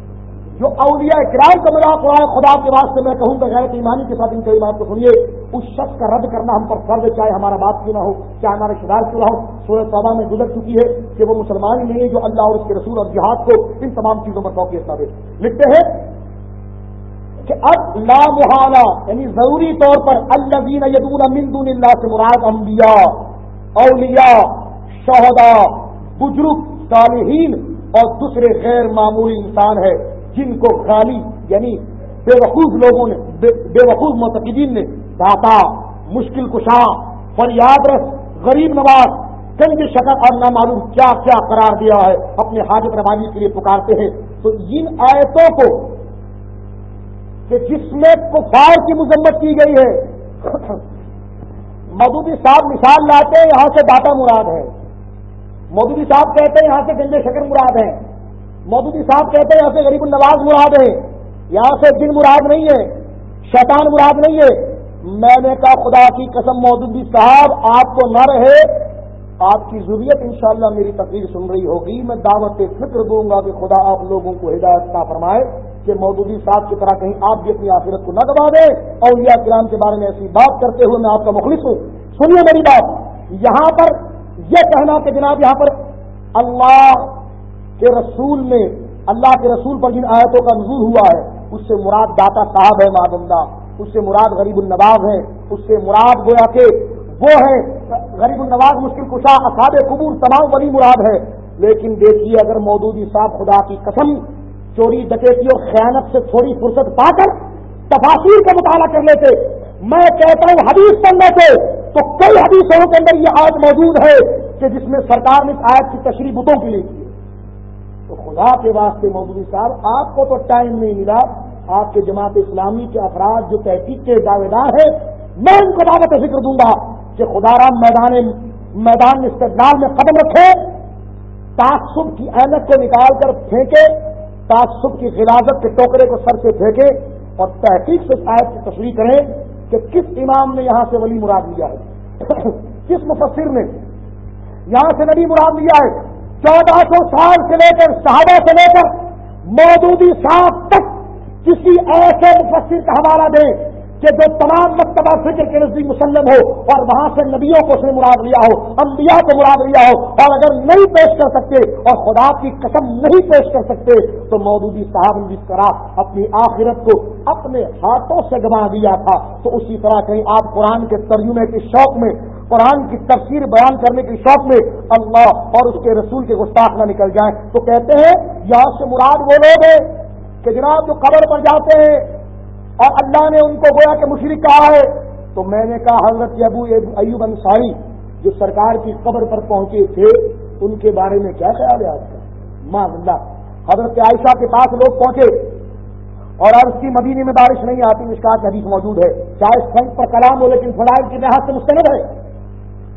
جو اولیاء کرام کا ملا قرآن خدا کے واسطے میں کہوں گا غیر ایمانی کے ساتھ ان کلمات کو سنیے۔ اس شخص کا رد کرنا ہم پر فرض چاہے ہمارا بات کیوں نہ ہو، چاہے ہمارے شدار کیوں نہ ہو۔ سورج صوبہ میں گزر چکی ہے کہ وہ مسلمان ہی نہیں ہے جو اللہ اور اس کے رسول اور جہاد کو ان تمام چیزوں پر توقع دے لکھتے ہیں کہ اب لا محالہ یعنی ضروری طور پر اللہ یدون مندون اللہ سے مراد انبیاء، اولیاء شہدا بزرگ، صالحین اور دوسرے غیر معمولی انسان ہے جن کو خالی یعنی بے وقوف لوگوں نے، بے وقوف معتقدین نے داتا، مشکل کشاں، فریاد رس، غریب نواز کنج شکر اور نامعلوم کیا کیا قرار دیا ہے، اپنے حاجت روانی کے لیے پکارتے ہیں۔ تو ان آیتوں کو، کہ جس میں کفار کی مذمت کی گئی ہے، مودودی صاحب مثال لاتے ہیں، یہاں سے داتا مراد ہے۔ مودودی صاحب کہتے ہیں، یہاں سے گنجے شکر مراد ہے۔ مودودی صاحب کہتے ہیں، یہاں سے غریب النواز مراد ہے، یہاں سے جن مراد نہیں ہے، شیطان مراد نہیں ہے۔ میں نے کہا، خدا کی قسم مودودی صاحب، آپ کو نہ رہے۔ آپ کی ضروریت انشاءاللہ میری تقریر سن رہی ہوگی۔ میں دعوت فکر دوں گا کہ خدا آپ لوگوں کو ہدایت کا فرمائے کہ مودودی صاحب کی طرح کہیں آپ بھی اپنی آخرت کو نہ دبا دیں۔ اور یا کرام کے بارے میں ایسی بات کرتے ہوئے میں آپ کا مخلص ہوں۔ سنیے میری بات۔ یہاں پر یہ کہنا کہ جناب، یہاں پر اللہ کہ رسول میں اللہ کے رسول پر جن آیتوں کا نزول ہوا ہے، اس سے مراد داتا صاحب ہے مادندہ اس سے مراد غریب النواز ہے اس سے مراد گویا کہ وہ ہے غریب النواز، مشکل کشا اصاب قبور، تمام بڑی مراد ہے لیکن دیکھیے، اگر مودودی صاحب خدا کی قسم چوری ڈکیتی اور خیانت سے تھوڑی فرصت پا کر تفاصیر کا مطالعہ کر لیتے، میں کہتا ہوں حدیث پڑھنے سے تو کئی حدیثوں کے اندر یہ آیت موجود ہے کہ جس میں سرکار نے اس آیت کی تشریح بتوں کے لیے کی۔ تو خدا کے واسطے مودودی صاحب، آپ کو تو ٹائم نہیں ملا۔ آپ کے جماعت اسلامی کے افراد جو تحقیق کے دعوے دار ہیں، میں ان کو دعوت ذکر دوں گا کہ خدا رام میدان میدان استقبال میں قدم رکھے، تعصب کی اہمیت کو نکال کر پھینکے، تعصب کی غلازت کے ٹوکرے کو سر سے پھینکے اور تحقیق سے شاید کی تشریح کریں کہ کس امام نے یہاں سے ولی مراد لیا ہے۔ <coughs> کس مفسر نے یہاں سے نبی مراد لیا ہے؟ چودہ سو سال سے لے کر صحابہ سے لے کر مودودی صاحب تک کسی ایسے مفسر کا حوالہ دیں کہ جو تمام مکتبہ فکر کے نزدیک مسلم ہو اور وہاں سے نبیوں کو اس نے مراد لیا ہو، انبیاء کو مراد لیا ہو اور اگر نہیں پیش کر سکتے اور خدا کی قسم نہیں پیش کر سکتے تو مودودی صاحب نے جس طرح اپنی آخرت کو اپنے ہاتھوں سے گما دیا تھا تو اسی طرح کہیں آپ قرآن کے ترجمے کے شوق میں قرآن کی تفسیر بیان کرنے کے شوق میں اللہ اور اس کے رسول کے گستاخ نہ نکل جائیں۔ تو کہتے ہیں، یہاں سے مراد وہ لوگ ہیں کہ جناب جو قبر پر جاتے ہیں اور اللہ نے ان کو گویا کہ مشرق کہا ہے۔ تو میں نے کہا، حضرت ابو ایوب انصاری جو سرکار کی قبر پر پہنچے تھے، ان کے بارے میں کیا خیال ہے آپ کا؟ ماں اللہ، حضرت عائشہ کے پاس لوگ پہنچے اور اب کی، مدینے میں بارش نہیں آتی اس کا حدیث موجود ہے۔ چاہے سنگ پر کلام ہو لیکن فلائل کی لحاظ سے مستند ہے۔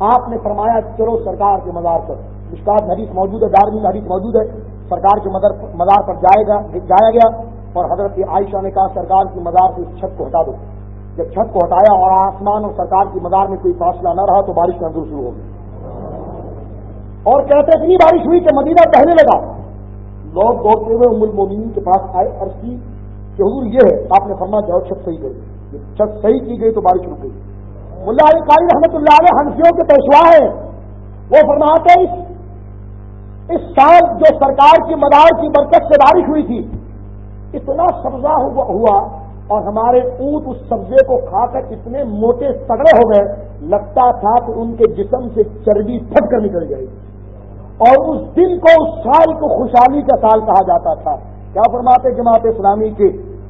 آپ نے فرمایا چلو سرکار کے مزار پر۔ مشکات حدیث موجود ہے دارمی حدیث موجود ہے۔ سرکار کے مزار پر جائے گا، جایا گیا اور حضرت عائشہ نے کہا، سرکار کی مزار سے اس چھت کو ہٹا دو۔ جب چھت کو ہٹایا اور آسمان اور سرکار کی مزار میں کوئی فاصلہ نہ رہا تو بارش کا شروع ہو گئی اور کہتے اتنی بارش ہوئی کہ مدینہ پہلے لگا۔ لوگ دوڑتے ہوئے ام المومنین کے پاس آئے اور کی کہ حضور یہ ہے، آپ نے فرما جاؤ چھت صحیح گئی چھت صحیح کی گئی تو بارش رک گئی۔ ملا علی قاری رحمت اللہ علیہ ہنسیوں کے پیشوا ہے وہ فرماتے اس اس سال جو سرکار کی مدار کی برکت سے بارش ہوئی تھی، اتنا سبزہ ہوا اور ہمارے اونٹ اس سبزے کو کھا کر اتنے موٹے تگڑے ہو گئے، لگتا تھا کہ ان کے جسم سے چربی پھٹ کر نکل جائے گی اور اس دن کو، اس سال کو خوشحالی کا سال کہا جاتا تھا۔ کیا فرماتے جماعت اسلامی کے؟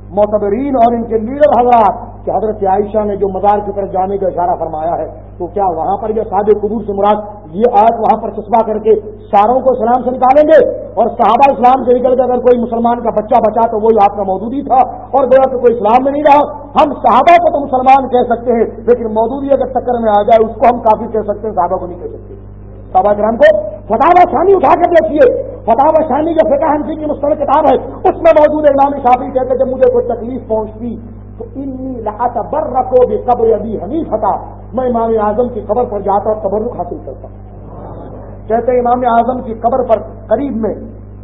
معتبرین اور ان کے لیڈر حضرات کہ حضرت عائشہ نے جو مزار کی طرف جانے کا اشارہ فرمایا ہے، تو کیا وہاں پر یہ ساد قبور سے مراد یہ آج وہاں پر چسپا کر کے ساروں کو اسلام سے نکالیں گے؟ اور صحابہ اسلام سے نکل کے اگر کوئی مسلمان کا بچہ بچا تو وہی آپ کا موجودی تھا اور گویا کہ کوئی اسلام میں نہیں رہا۔ ہم صحابہ کو تو مسلمان کہہ سکتے ہیں، لیکن موجودی اگر چکر میں آ جائے، اس کو ہم کافی کہہ سکتے ہیں، صحابہ کو نہیں کہہ سکتے۔ صحابہ کرام کو فتح شانی اٹھا کر دیکھیے۔ فتح شانی جو فقہ ہنسی کی مستقل کتاب ہے، اس میں موجود امام شافی کہتے جب مجھے کوئی تکلیف پہنچتی تو انی لہٰذا بر رکھو بھی قبر ابھی حنیف تھا میں امام اعظم کی قبر پر جاتا اور تبرک حاصل کرتا کہتے امام اعظم کی قبر پر قریب میں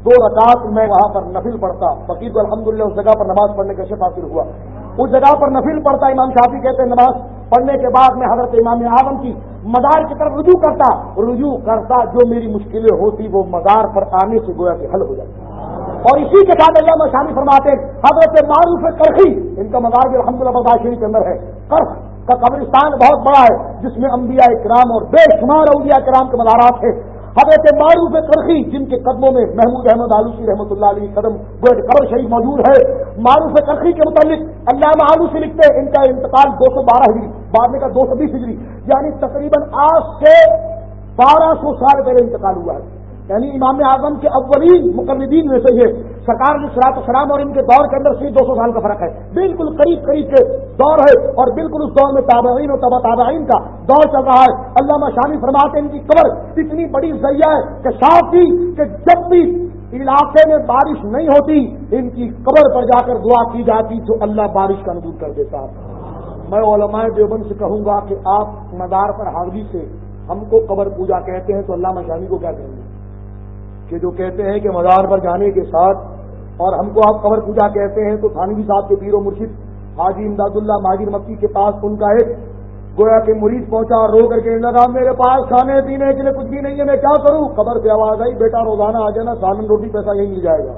دو رکعت میں وہاں پر نفل پڑھتا فقیر الحمد للہ اس جگہ پر نماز پڑھنے کا شف حاصل ہوا۔ اس جگہ پر نفل پڑھتا امام شافی کہتے ہیں نماز پڑھنے کے بعد میں حضرت امام اعظم کی مدار کی طرف رجوع کرتا رجوع کرتا، جو میری مشکلیں ہوتی وہ مدار پر آنے سے گویا کہ حل ہو جاتی۔ اور اسی کے ساتھ اللہ میں شامل فرماتے حضرت معروف کرخی، ان کا مزار بھی الحمد للہ شریف کے اندر ہے۔ کرخ کا قبرستان بہت بڑا ہے، جس میں انبیاء کرام اور بے شمار اولیاء کرام کے مزارات تھے حضرت معروف کرخی جن کے قدموں میں محمود احمد آلوسی رحمۃ اللہ علیہ قدم قبر شریف موجود ہے، معروف کرخی کے متعلق اللہ آلوسی لکھتے ان کا انتقال دو سو بارہ ہجری، بعد میں کا دو سو بیس ہجری یعنی تقریباً آج سے بارہ سو سال پہلے انتقال ہوا ہے۔ یعنی امام اعظم کے اولین مقلدین میں سے یہ سرکار سراط السلام اور ان کے دور کے اندر صرف دو سو سال کا فرق ہے۔ بالکل قریب قریب کے دور ہے اور بالکل اس دور میں تابعین اور تبا تابعین کا دور چل رہا ہے۔ اللہ شانی فرماتے ان کی قبر اتنی بڑی ذریعہ ہے کہ صاف تھی کہ جب بھی علاقے میں بارش نہیں ہوتی، ان کی قبر پر جا کر دعا کی جاتی تو اللہ بارش کا نبود کر دیتا۔ میں علماء دیوبند سے کہوں گا کہ آپ مدار پر حاضری سے ہم کو قبر پوجا کہتے ہیں تو اللہ شانی کو کیا کہیں گے؟ کہ جو کہتے ہیں کہ مزار پر جانے کے ساتھ اور ہم کو آپ قبر پوجا کہتے ہیں تو تھانوی صاحب کے پیر و مرشد حاجی امداد اللہ ماجر مکی کے پاس ان کا ایک گویا کے مریض پہنچا اور رو کر کے لگا، میرے پاس کھانے پینے کے لیے کچھ بھی نہیں ہے، میں کیا کروں؟ قبر سے آواز آئی، بیٹا روزانہ آ جانا، سالن روٹی پیسہ یہی مل جائے گا۔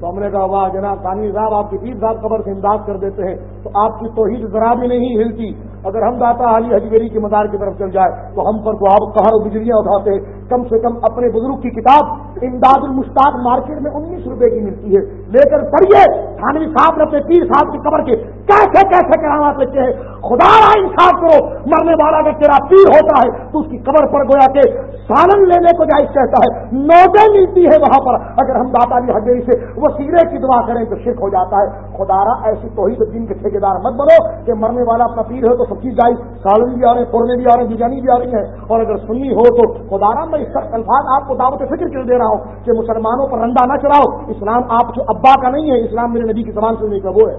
تو ہم نے کہا، واہ جناب، ثانی صاحب، آپ کی پیر صاحب قبر سے امداد کر دیتے ہیں۔ تو آپ کی توحید ذرا بھی نہیں ہلتی۔ اگر ہم داتا علی حجویری کی مزار کی طرف چل جائے، تو ہم پر کو آپ کہاں بجلیاں اٹھاتے۔ کم سے کم اپنے بزرگ کی کتاب امداد المشتاق مارکیٹ میں انیس روپے کی ملتی ہے۔ لے کر پڑھیے، تھانوی صاحب نے اپنے پیر صاحب کی قبر کے کیسے کیسے کرامات لکھے ہیں۔ خدا را انصاف کرو، مرنے والا اگر تیرا پیر ہوتا ہے، تو اس کی قبر پر گویا کے سالن لینے کو جائز کہتا ہے۔ نوزیں ملتی ہے وہاں پر۔ اگر ہم داتا علی حجویری سے وہ سیرے کی دعا کریں تو شرک ہو جاتا ہے۔ خدا را ایسی توحید دین کے ٹھیکیدار مت بنو کہ مرنے والا اپنا پیر ہے تو سب چیز جائے سالوی بھی آ رہے ہیں قورمے بھی آ رہے ہیں بریانی بھی آ رہی ہے اور اگر سنی ہو تو خدا رام میں اس الفاظ آپ کو دعوت فکر کر دے رہا ہوں کہ مسلمانوں پر رندا نہ چڑھاؤ۔ اسلام آپ کے ابا کا نہیں ہے، اسلام میرے نبی کی زبان سے نہیں کا وہ ہے۔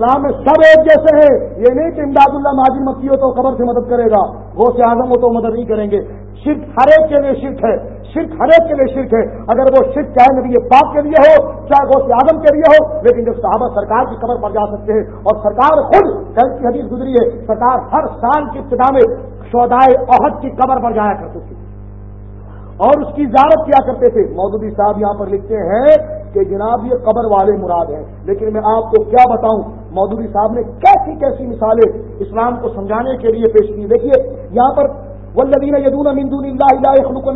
اسلام میں سب ایک جیسے ہیں۔ یہ نہیں کہ امداد اللہ ماجد مکی ہو تو قبر سے مدد کرے گا۔ وہ سے اعظم ہو تو مدد نہیں کریں گے۔ شرک ہر ایک کے لیے شرک ہے۔ شرک ہر ایک کے لیے شرک ہے۔ اگر وہ شرک چاہے نبی پاک کے لیے ہو، چاہے وہ سے اعظم کے لیے ہو، لیکن جب صحابہ سرکار کی قبر پر جا سکتے ہیں اور سرکار خود کل کی حدیث گزری ہے، سرکار ہر سال کی ابتدا میں شودائے عہد کی قبر پر جایا کرتے تھے۔ اور اس کی زیارت کیا کرتے تھے؟ مودودی صاحب یہاں پر لکھتے ہیں کہ جناب یہ قبر والے مراد ہیں۔ لیکن میں آپ کو کیا بتاؤں؟ مودودی صاحب نے کیسی کیسی مثالیں اسلام کو سمجھانے کے لیے پیش کی۔ دیکھیے، یہاں پر ولدین یدون مندون اللہ خلوق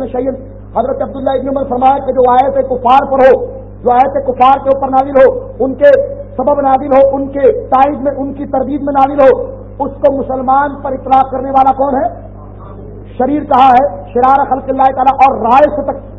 حضرت عبداللہ ابن عمر فرمایا کہ جو آئے تھے کفار پر ہو، جو آئے تھے کفار کے اوپر نازل ہو، ان کے سبب نازل ہو، ان کے تائید میں، ان کی تردید میں نازل ہو، اس کو مسلمان پر اطلاع کرنے والا کون ہے؟ شریر کہا ہے؟ شرار خلق اللہ تعالیٰ اور رائے سے تک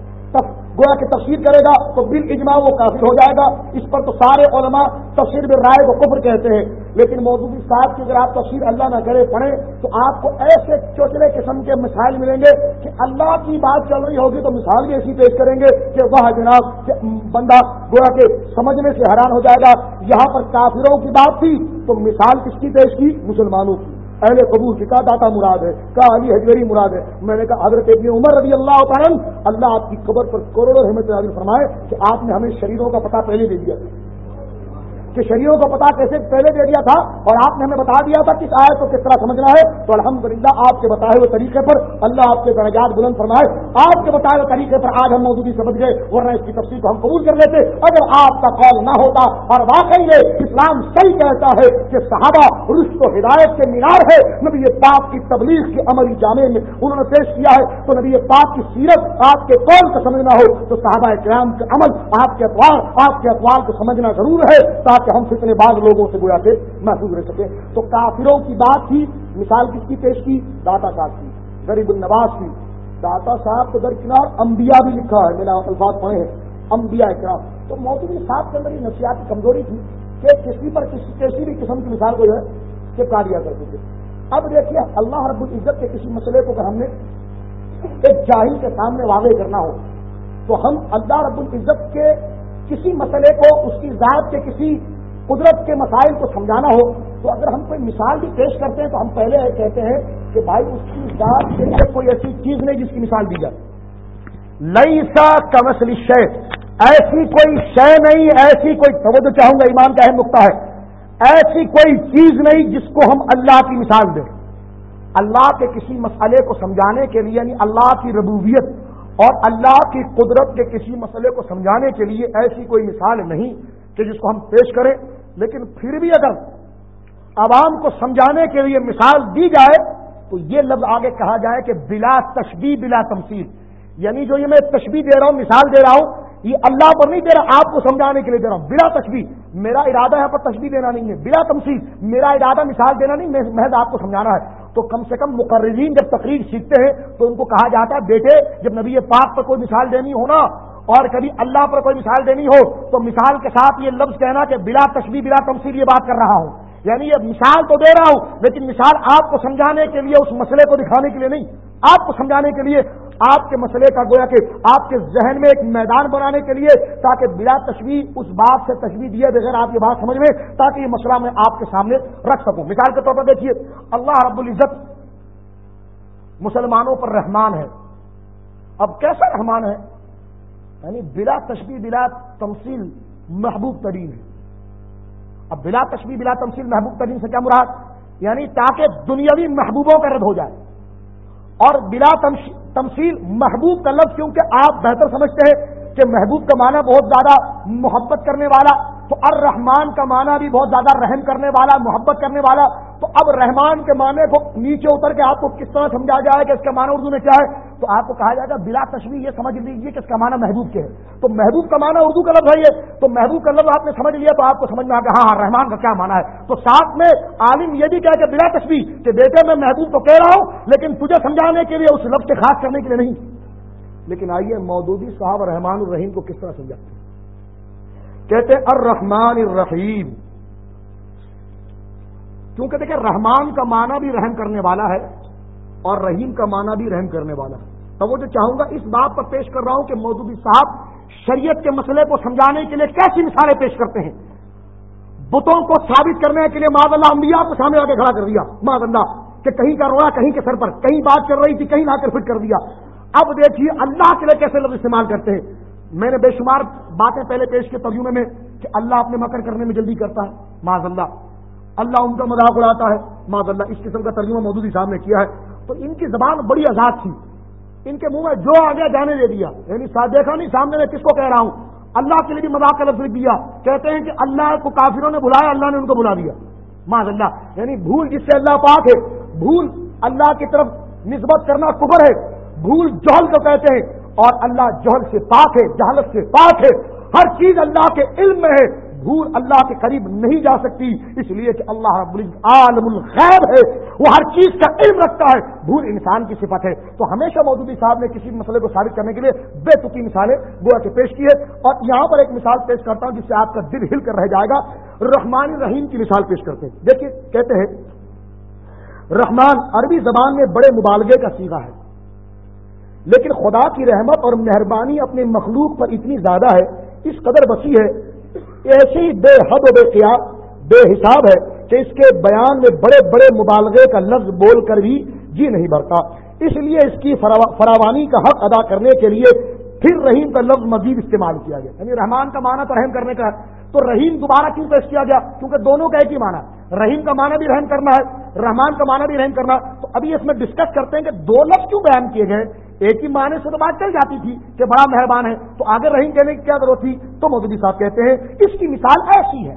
گویا کہ تفسیر کرے گا تو بل اجماع وہ کافی ہو جائے گا۔ اس پر تو سارے علماء تفسیر میں رائے کو کفر کہتے ہیں۔ لیکن موجودی صاحب کی اگر آپ تفسیر اللہ نہ کرے، پڑھیں تو آپ کو ایسے چوچلے قسم کے مثال ملیں گے کہ اللہ کی بات چل رہی ہوگی تو مثال بھی ایسی پیش کریں گے کہ وہ جناب بندہ گویا کے سمجھنے سے حیران ہو جائے گا۔ یہاں پر کافروں کی بات تھی تو مثال کس کی پیش کی؟ مسلمانوں کی۔ اہل قبول سے کہا داتا مراد ہے، کہا علی حجوری مراد ہے۔ میں نے کہا حضرت ابن عمر رضی اللہ تعالیٰ اللہ آپ کی قبر پر کروڑوں رحمت فرمائے کہ آپ نے ہمیں شریروں کا پتہ پہلے دے دیا۔ کہ شریعوں کو پتا کیسے پہلے دے دیا تھا اور آپ نے ہمیں بتا دیا تھا کس آئے کو کس طرح سمجھنا ہے، تو الحمدللہ آپ کے بتائے ہوئے طریقے پر اللہ آپ کے درجات بلند فرمائے۔ آپ کے بتائے ہوئے طریقے پر آج ہم موجودی سمجھ گئے، ورنہ اس کی تفصیل کو ہم قبول کر لیتے۔ اگر آپ کا قول نہ ہوتا اور واقعی میں اسلام صحیح کہتا ہے کہ صحابہ رشت و ہدایت کے مینار ہے نبی یہ پاک کی تبلیغ کے عملی جامع میں انہوں نے پیش کیا ہے، تو نبی یہ پاک کی سیرت آپ کے قول کا سمجھنا ہو، تو صحابہ کرام کے عمل آپ کے اخبار آپ کے اخبار کو سمجھنا ضرور ہے، تاکہ کہ ہم فتنے بعض لوگوں سے گویا کے محفوظ رہ سکے تو کافروں کی بات تھی، مثال کس کی پیش کی؟ داتا صاحب کی، غریب النواز کی۔ داتا صاحب کو درکنار انبیاء بھی لکھا ہے، میرا الفاظ پڑھے ہیں انبیاء اکرام تو موجودی صاحب کے اندر یہ نفسیاتی کمزوری تھی کہ کسی پر کسی کسی بھی قسم کی مثال کو جو ہے چپکا دیا کرتے تھے اب دیکھیے، اللہ رب العزت کے کسی مسئلے کو اگر ہم نے ایک جاہل کے سامنے واضح کرنا ہو، تو ہم اللہ رب العزت کے کسی مسئلے کو، اس کی ذات کے کسی قدرت کے مسائل کو سمجھانا ہو تو اگر ہم کوئی مثال بھی پیش کرتے ہیں تو ہم پہلے کہتے ہیں کہ بھائی اس کی ذات کے لیے کوئی ایسی چیز نہیں جس کی مثال دی جائے۔ لئی سا کمسلی شے، ایسی کوئی شے نہیں، ایسی کوئی توجہ چاہوں گا، ایمان کا اہم نقطہ ہے۔ ایسی کوئی چیز نہیں جس کو ہم اللہ کی مثال دیں۔ اللہ کے کسی مسئلے کو سمجھانے کے لیے یعنی اللہ کی ربوبیت اور اللہ کی قدرت کے کسی مسئلے کو سمجھانے کے لیے ایسی کوئی مثال نہیں۔ کہ جس کو ہم پیش کریں، لیکن پھر بھی اگر عوام کو سمجھانے کے لیے مثال دی جائے، تو یہ لفظ آگے کہا جائے کہ بلا تشبی بلا تمثیل۔ یعنی جو یہ میں تشبی دے رہا ہوں، مثال دے رہا ہوں، یہ اللہ پر نہیں دے رہا، آپ کو سمجھانے کے لیے دے رہا ہوں۔ بلا تشبی میرا ارادہ یہاں پر تشبی دینا نہیں ہے۔ بلا تمثیل، میرا ارادہ مثال دینا نہیں محض آپ کو سمجھانا ہے۔ تو کم سے کم مقررین جب تقریر سیکھتے ہیں، تو ان کو کہا جاتا ہے، بیٹے، جب نبی پاک پر کوئی مثال دینی ہونا اور کبھی اللہ پر کوئی مثال دینی ہو تو مثال کے ساتھ یہ لفظ کہنا کہ بلا تشبیح بلا تمثیل یہ بات کر رہا ہوں۔ یعنی یہ مثال تو دے رہا ہوں، لیکن مثال آپ کو سمجھانے کے لیے، اس مسئلے کو دکھانے کے لیے نہیں۔ آپ کو سمجھانے کے لیے، آپ کے مسئلے کا گویا کہ آپ کے ذہن میں ایک میدان بنانے کے لیے، تاکہ بلا تشویح اس بات سے تشویح دیے بغیر آپ یہ بات سمجھ میں تاکہ یہ مسئلہ میں آپ کے سامنے رکھ سکوں۔ مثال کے طور پر دیکھیے، اللہ رب العزت مسلمانوں پر رحمان ہے۔ اب کیسا رحمان ہے؟ یعنی بلا تشبیح بلا تمثیل محبوب ترین ہے۔ اب بلا تشبیح بلا تمثیل محبوب ترین سے کیا مراد؟ یعنی تاکہ دنیاوی محبوبوں کا رد ہو جائے۔ اور بلا تمثیل محبوب کا لفظ کیونکہ آپ بہتر سمجھتے ہیں کہ محبوب کا معنی بہت زیادہ محبت کرنے والا، تو الرحمان کا معنی بھی بہت زیادہ رحم کرنے والا، محبت کرنے والا۔ تو اب رحمان کے معنی کو نیچے اتر کے آپ کو کس طرح سمجھا جائے کہ اس کا معنی اردو میں کیا ہے؟ تو آپ کو کہا جائے گا بلا تشریح یہ سمجھ لیجیے کہ اس کا معنی محبوب کے ہے۔ تو محبوب کا معنی اردو کا لفظ ہے یہ۔ تو محبوب کا لفظ آپ نے سمجھ لیا تو آپ کو سمجھ میں آ گیا ہاں, ہاں، رحمان کا کیا معنی ہے؟ تو ساتھ میں عالم یہ بھی کہا کہ بلا تشریح کہ بیٹے، میں محبوب تو کہہ رہا ہوں، لیکن تجھے سمجھانے کے لیے اس لفظ سے خاص کرنے کے لیے نہیں۔ لیکن آئیے مودودی صاحب رحمان الرحیم کو کس طرح سمجھاتے ہیں؟ کہتے الرحمن الرحیم۔ کیونکہ دیکھیں، رحمان کا معنی بھی رحم کرنے والا ہے۔ اور رحیم کا معنی بھی رحم کرنے والا ہے۔ تو وہ جو چاہوں گا، اس بات پر پیش کر رہا ہوں کہ مودودی صاحب شریعت کے مسئلے کو سمجھانے کے لیے کیسی مثالیں پیش کرتے ہیں۔ بتوں کو ثابت کرنے کے لیے ماض اللہ انبیاء کو سامنے آ کے کھڑا کر دیا۔ ماض اللہ، کہ کہیں کا روڑا کہیں کے سر پر، کہیں بات چل رہی تھی، کہیں لا کر فٹ کر دیا۔ اب دیکھیے اللہ کے لیے کیسے لفظ استعمال کرتے ہیں۔ میں نے بے شمار باتیں پہلے پیش کے ترجمے میں کہ اللہ اپنے مکر کرنے میں جلدی کرتا ہے۔ معذ اللہ اللہ ان کا مذاق اڑاتا ہے۔ معذ اللہ، اس قسم کا ترجمہ مودودی صاحب نے کیا ہے۔ تو ان کی زبان بڑی آزاد تھی۔ ان کے منہ میں جو آگے جانے دے دیا۔ یعنی دیکھا نہیں، سامنے میں کس کو کہہ رہا ہوں؟ اللہ کے لیے بھی مذاق کا لفظ لکھ دیا۔ کہتے ہیں کہ اللہ کو کافروں نے بلایا، اللہ نے ان کو بلا دیا۔ معذ اللہ یعنی بھول جس سے اللہ پاک ہے، بھول اللہ کی طرف نسبت کرنا کبر ہے۔ بھول جوہل کو کہتے ہیں اور اللہ جہل سے پاک ہے، جہالت سے پاک ہے۔ ہر چیز اللہ کے علم میں ہے۔ بھول اللہ کے قریب نہیں جا سکتی، اس لیے کہ اللہ رب عالم الغیب ہے۔ وہ ہر چیز کا علم رکھتا ہے۔ بھول انسان کی صفت ہے۔ تو ہمیشہ مودودی صاحب نے کسی مسئلے کو ثابت کرنے کے لیے بے تکی مثالیں گویا کے پیش کی ہے اور یہاں پر ایک مثال پیش کرتا ہوں جس سے آپ کا دل ہل کر رہ جائے گا۔ رحمان رحیم کی مثال پیش کرتے ہیں۔ دیکھیے، کہتے ہیں، رحمان عربی زبان میں بڑے مبالغے کا سیگا ہے۔ لیکن خدا کی رحمت اور مہربانی اپنے مخلوق پر اتنی زیادہ ہے، اس قدر وسیع ہے ایسی بے حد و بے قیاب بے حساب ہے کہ اس کے بیان میں بڑے بڑے مبالغے کا لفظ بول کر بھی جی نہیں بھرتا اس لیے اس کی فراوانی کا حق ادا کرنے کے لیے پھر رحیم کا لفظ مزید استعمال کیا گیا۔ یعنی رحمان کا معنی تو رحم کرنے کا تو رحیم دوبارہ کیوں پیش کیا گیا؟ کیونکہ دونوں کا ایک ہی معنی رحیم کا معنی بھی رحم کرنا ہے، رحمان کا معنی بھی رحم کرنا تو ابھی اس میں ڈسکس کرتے ہیں کہ دو لفظ کیوں بیان کیے گئے؟ ایک ہی معنی سے تو بات چل جاتی تھی کہ بڑا مہربان ہے۔ تو آگے رحیم کہنے کی کیا ضرورت تھی؟ تو مودودی صاحب کہتے ہیں، اس کی مثال ایسی ہے۔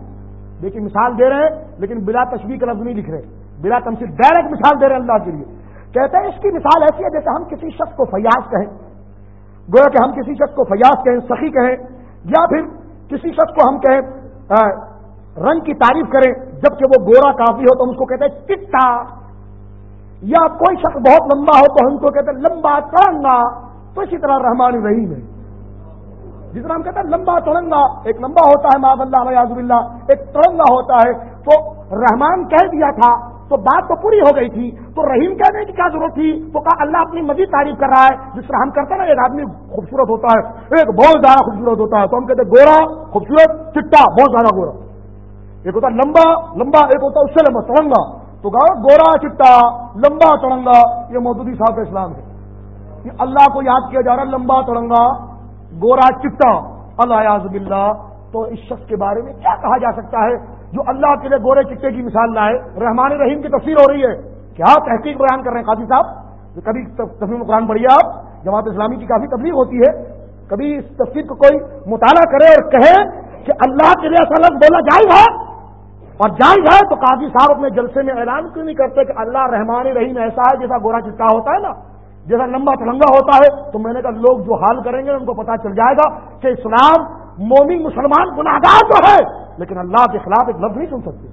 دیکھیے، مثال دے رہے ہیں، لیکن بلا تشریح کا لفظ نہیں لکھ رہے۔ بلا تمسی ڈائریکٹ مثال دے رہے ہیں اللہ کے لیے۔ کہتے ہیں، اس کی مثال ایسی ہے جیسے ہم کسی شخص کو فیاض کہیں۔ گویا کہ ہم کسی شخص کو فیاض کہیں، سخی کہیں، یا پھر کسی شخص کو ہم کہیں رنگ کی تعریف کریں جبکہ وہ گورا کافی ہو تو ہم اس کو کہتے ہیں، چٹا۔ یا کوئی شخص بہت لمبا ہو تو ہم کو کہتے ہیں لمبا چڑنگا تو اسی طرح رحمان رحیم ہے۔ جس طرح ہم کہتے ہیں لمبا چڑنگا ایک لمبا ہوتا ہے ماض اللہ اللہ ایک تڑنگا ہوتا ہے۔ تو رحمان کہہ دیا تھا، تو بات تو پوری ہو گئی تھی۔ تو رحیم کہنے کی کیا ضرورت تھی؟ تو کہا اللہ اپنی مزید تعریف کر رہا ہے۔ جس طرح ہم کرتے ہیں نا، ایک آدمی خوبصورت ہوتا ہے، ایک بہت زیادہ خوبصورت ہوتا ہے۔ تو ہم کہتے ہیں گورا، خوبصورت، چٹا، بہت زیادہ گورا۔ ایک ہوتا ہے لمبا لمبا، ایک ہوتا ہے اس سے لمبا چڑنگا تو کہا گورا، چٹا، لمبا چڑنگا یہ مودودی صاحب کا اسلام ہے۔ یہ اللہ کو یاد کیا جا رہا لمبا چڑنگا گورا، چٹا۔ اللہ باللہ۔ تو اس شخص کے بارے میں کیا کہا جا سکتا ہے جو اللہ کے لیے گورے، چٹے کی مثال لائے؟ رحمان رحیم کی تفسیر ہو رہی ہے۔ کیا تحقیق بیان کر رہے ہیں قاضی صاحب؟ کبھی تفریح قرآن پڑھیے آپ، جماعت اسلامی کی کافی تبلیغ ہوتی ہے۔ کبھی اس تفسیر کو کوئی مطالعہ کرے اور کہے کہ اللہ کے لیے ایسا بولا جائز ہے؟ اور جائز ہے تو قاضی صاحب اپنے جلسے میں اعلان کیوں نہیں کرتے کہ اللہ رحمان رحیم ایسا ہے جیسا گورا چٹا ہوتا ہے نا؟ جیسا لمبا تلنگا ہوتا ہے، تو میں نے کہا لوگ جو حال کریں گے ان کو پتا چل جائے گا کہ اسلام مومن مسلمان گناگار تو ہے، لیکن اللہ کے خلاف ایک لفظ نہیں سن سکتے۔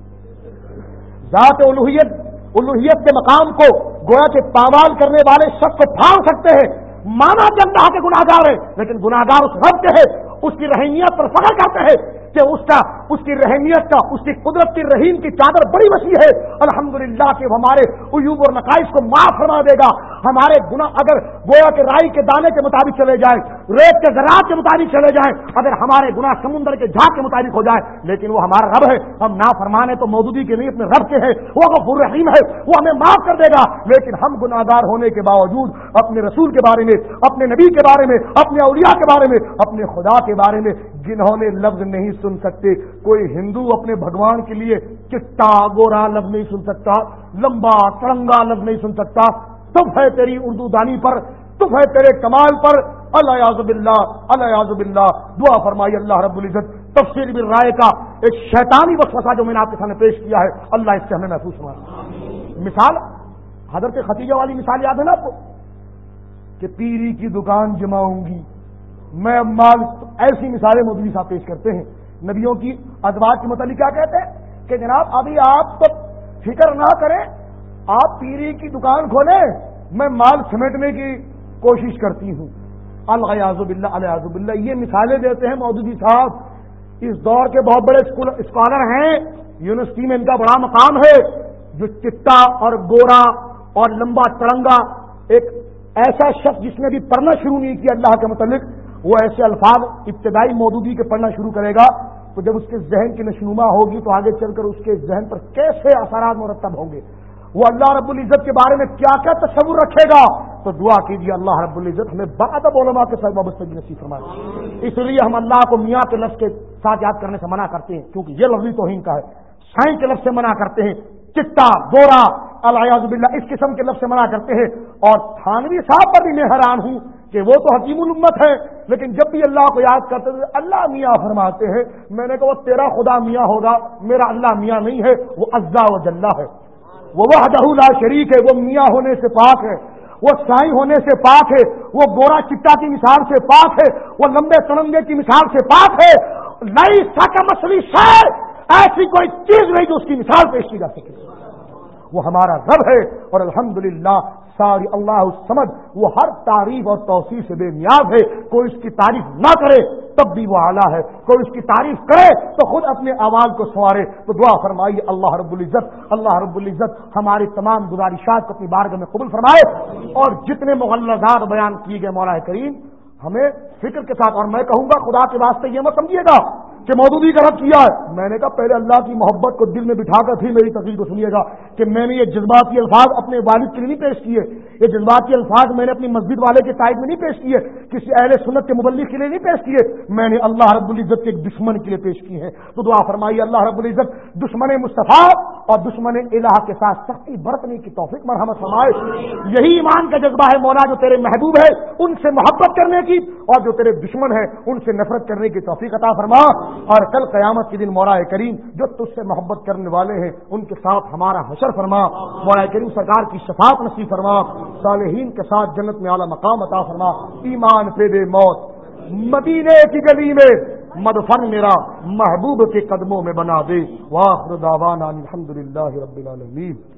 ذات الوحیت الوحیت کے مقام کو گویا کے پامال کرنے والے شخص کو پھاڑ سکتے ہیں۔ مانا کہ اللہ کے گناگار ہے لیکن گناگار اس رب کے ہے اس کی رحمیت پر فخر کرتے ہیں۔ کہ اس کا، اس کی رحمیت کا، اس کی قدرت کی رحیم کی چادر بڑی وسیع ہے۔ الحمدللہ کہ ہمارے عیوب اور نقائص کو معاف فرما دے گا۔ ہمارے گنا اگر گویا کے رائی کے دانے کے مطابق چلے جائیں، ریت کے ذرات کے مطابق چلے جائیں، اگر ہمارے گنا سمندر کے جھاگ کے مطابق ہو جائے لیکن وہ ہمارا رب ہے۔ ہم نہ فرمانے تو موجودی کے لیے اپنے رب کے ہے وہ غفور رحیم ہے۔ وہ ہمیں معاف کر دے گا۔ لیکن ہم گناگار ہونے کے باوجود اپنے رسول کے بارے میں، اپنے نبی کے بارے میں، اپنے اولیاء کے بارے میں، اپنے خدا کے بارے میں جنہوں نے لفظ نہیں سن سکتے کوئی ہندو اپنے بھگوان کے لیے چٹا گورا لفظ نہیں سن سکتا لمبا ترنگا لفظ نہیں سن سکتا۔ تف ہے تیری اردو دانی پر تف ہے تیرے کمال پر۔ اللہ یازب اللہ دعا فرمائی اللہ رب العزت تفصیل بن رائے کا ایک شیطانی وسوسہ جو میں نے آپ کے سامنے پیش کیا ہے اللہ اس سے ہمیں محسوس ہوا مثال حضرت ختیجہ والی مثال یاد ہے نا آپ کو؟ کہ پیری کی دکان جماؤں گی۔ میں مال ایسی مثالیں مودی صاحب پیش کرتے ہیں۔ نبیوں کی ادوات کے متعلق کیا کہتے ہیں؟ کہ جناب ابھی آپ تو فکر نہ کریں، آپ پیری کی دکان کھولیں، میں مال سمیٹنے کی کوشش کرتی ہوں۔ الحاظ اللہ الحاظ اللہ یہ مثالیں دیتے ہیں مودودی صاحب۔ اس دور کے بہت بڑے اسکالر ہیں، یونیورسٹی میں ان کا بڑا مقام ہے، جو چٹا اور گورا اور لمبا ترنگا ایک ایسا شخص جس نے بھی پڑھنا شروع نہیں کیا اللہ کے متعلق۔ وہ ایسے الفاظ ابتدائی مودودی کے پڑھنا شروع کرے گا تو جب اس کے ذہن کی نشنما ہوگی تو آگے چل کر اس کے ذہن پر کیسے اثرات مرتب ہوں گے؟ وہ اللہ رب العزت کے بارے میں کیا کیا تصور رکھے گا؟ تو دعا کیجیے اللہ رب العزت ہمیں بعد علماء کے ساتھ وابستگی نصیب فرمائے۔ اس لیے ہم اللہ کو میاں کے لفظ کے ساتھ یاد کرنے سے منع کرتے ہیں کیونکہ یہ لفظی توہین کا ہے۔ سائن کے لفظ سے منع کرتے ہیں چٹا گورا اللہ باللہ اس قسم کے لفظ سے منع کرتے ہیں۔ اور تھانوی صاحب پر بھی میں حیران ہوں کہ وہ تو حکیم الامت ہے لیکن جب بھی اللہ کو یاد کرتے تھے، اللہ میاں فرماتے ہیں، میں نے کہا وہ تیرا خدا میاں ہوگا، میرا اللہ میاں نہیں ہے، وہ ازا و جلہ ہے۔ وہ وحدہ لا شریک ہے، وہ میاں ہونے سے پاک ہے۔ وہ سائی ہونے سے پاک ہے، وہ گورا چٹا کی مثال سے پاک ہے، وہ لمبے ترنگے کی مثال سے پاک ہے۔ نئی ساکہ مسلی شہر ایسی کوئی چیز نہیں جو اس کی مثال پیش کی جا سکے۔ وہ ہمارا رب ہے اور الحمدللہ ساری اللہ سمجھ، وہ ہر تعریف اور توسیع سے بے نیاز ہے۔ کوئی اس کی تعریف نہ کرے، تب بھی وہ اعلیٰ ہے۔ کوئی اس کی تعریف کرے، تو خود اپنے آواز کو سوارے تو دعا فرمائیے، اللہ رب العزت، اللہ رب العزت ہماری تمام گزارشات کو اپنی بارگاہ میں قبول فرمائے۔ اور جتنے مغلزات بیان کیے گئے مولا کریم، ہمیں فکر کے ساتھ، اور میں کہوں گا، خدا کے واسطے یہ مت سمجھیے گا۔ کہ مودودی کا رب کیا ہے۔ میں نے کہا پہلے اللہ کی محبت کو دل میں بٹھا کر تھی میری تقریر کو سنیے گا کہ میں نے یہ جذباتی الفاظ اپنے والد کے لیے نہیں پیش کیے۔ یہ جذباتی الفاظ میں نے اپنی مسجد والے کے سائڈ میں نہیں پیش کیے، کسی اہل سنت کے مبلک کے لیے نہیں پیش کیے۔ میں نے اللہ رب العزت کے ایک دشمن کے لیے پیش کی ہے۔ تو دعا فرمائی اللہ رب العزت دشمن مصطفیٰ اور دشمن الہ کے ساتھ سختی برتنے کی توفیق مرحمت فرمائے۔ یہی ایمان کا جذبہ ہے مولا جو تیرے محبوب ہے، ان سے محبت کرنے کی اور جو تیرے دشمن ہے ان سے نفرت کرنے کی توفیق عطا فرما۔ اور کل قیامت کے دن مولا کریم جو تجھ سے محبت کرنے والے ہیں، ان کے ساتھ ہمارا حشر فرما۔ مولا کریم سرکار کی شفاعت نصیب فرما۔ صالحین کے ساتھ جنت میں اعلیٰ مقام عطا فرما۔ ایمان پہ دے موت۔ مدینے کی گلی میں مدفن میرا محبوب کے قدموں میں بنا دے۔ واخر دعوانا الحمد للہ رب العالمین۔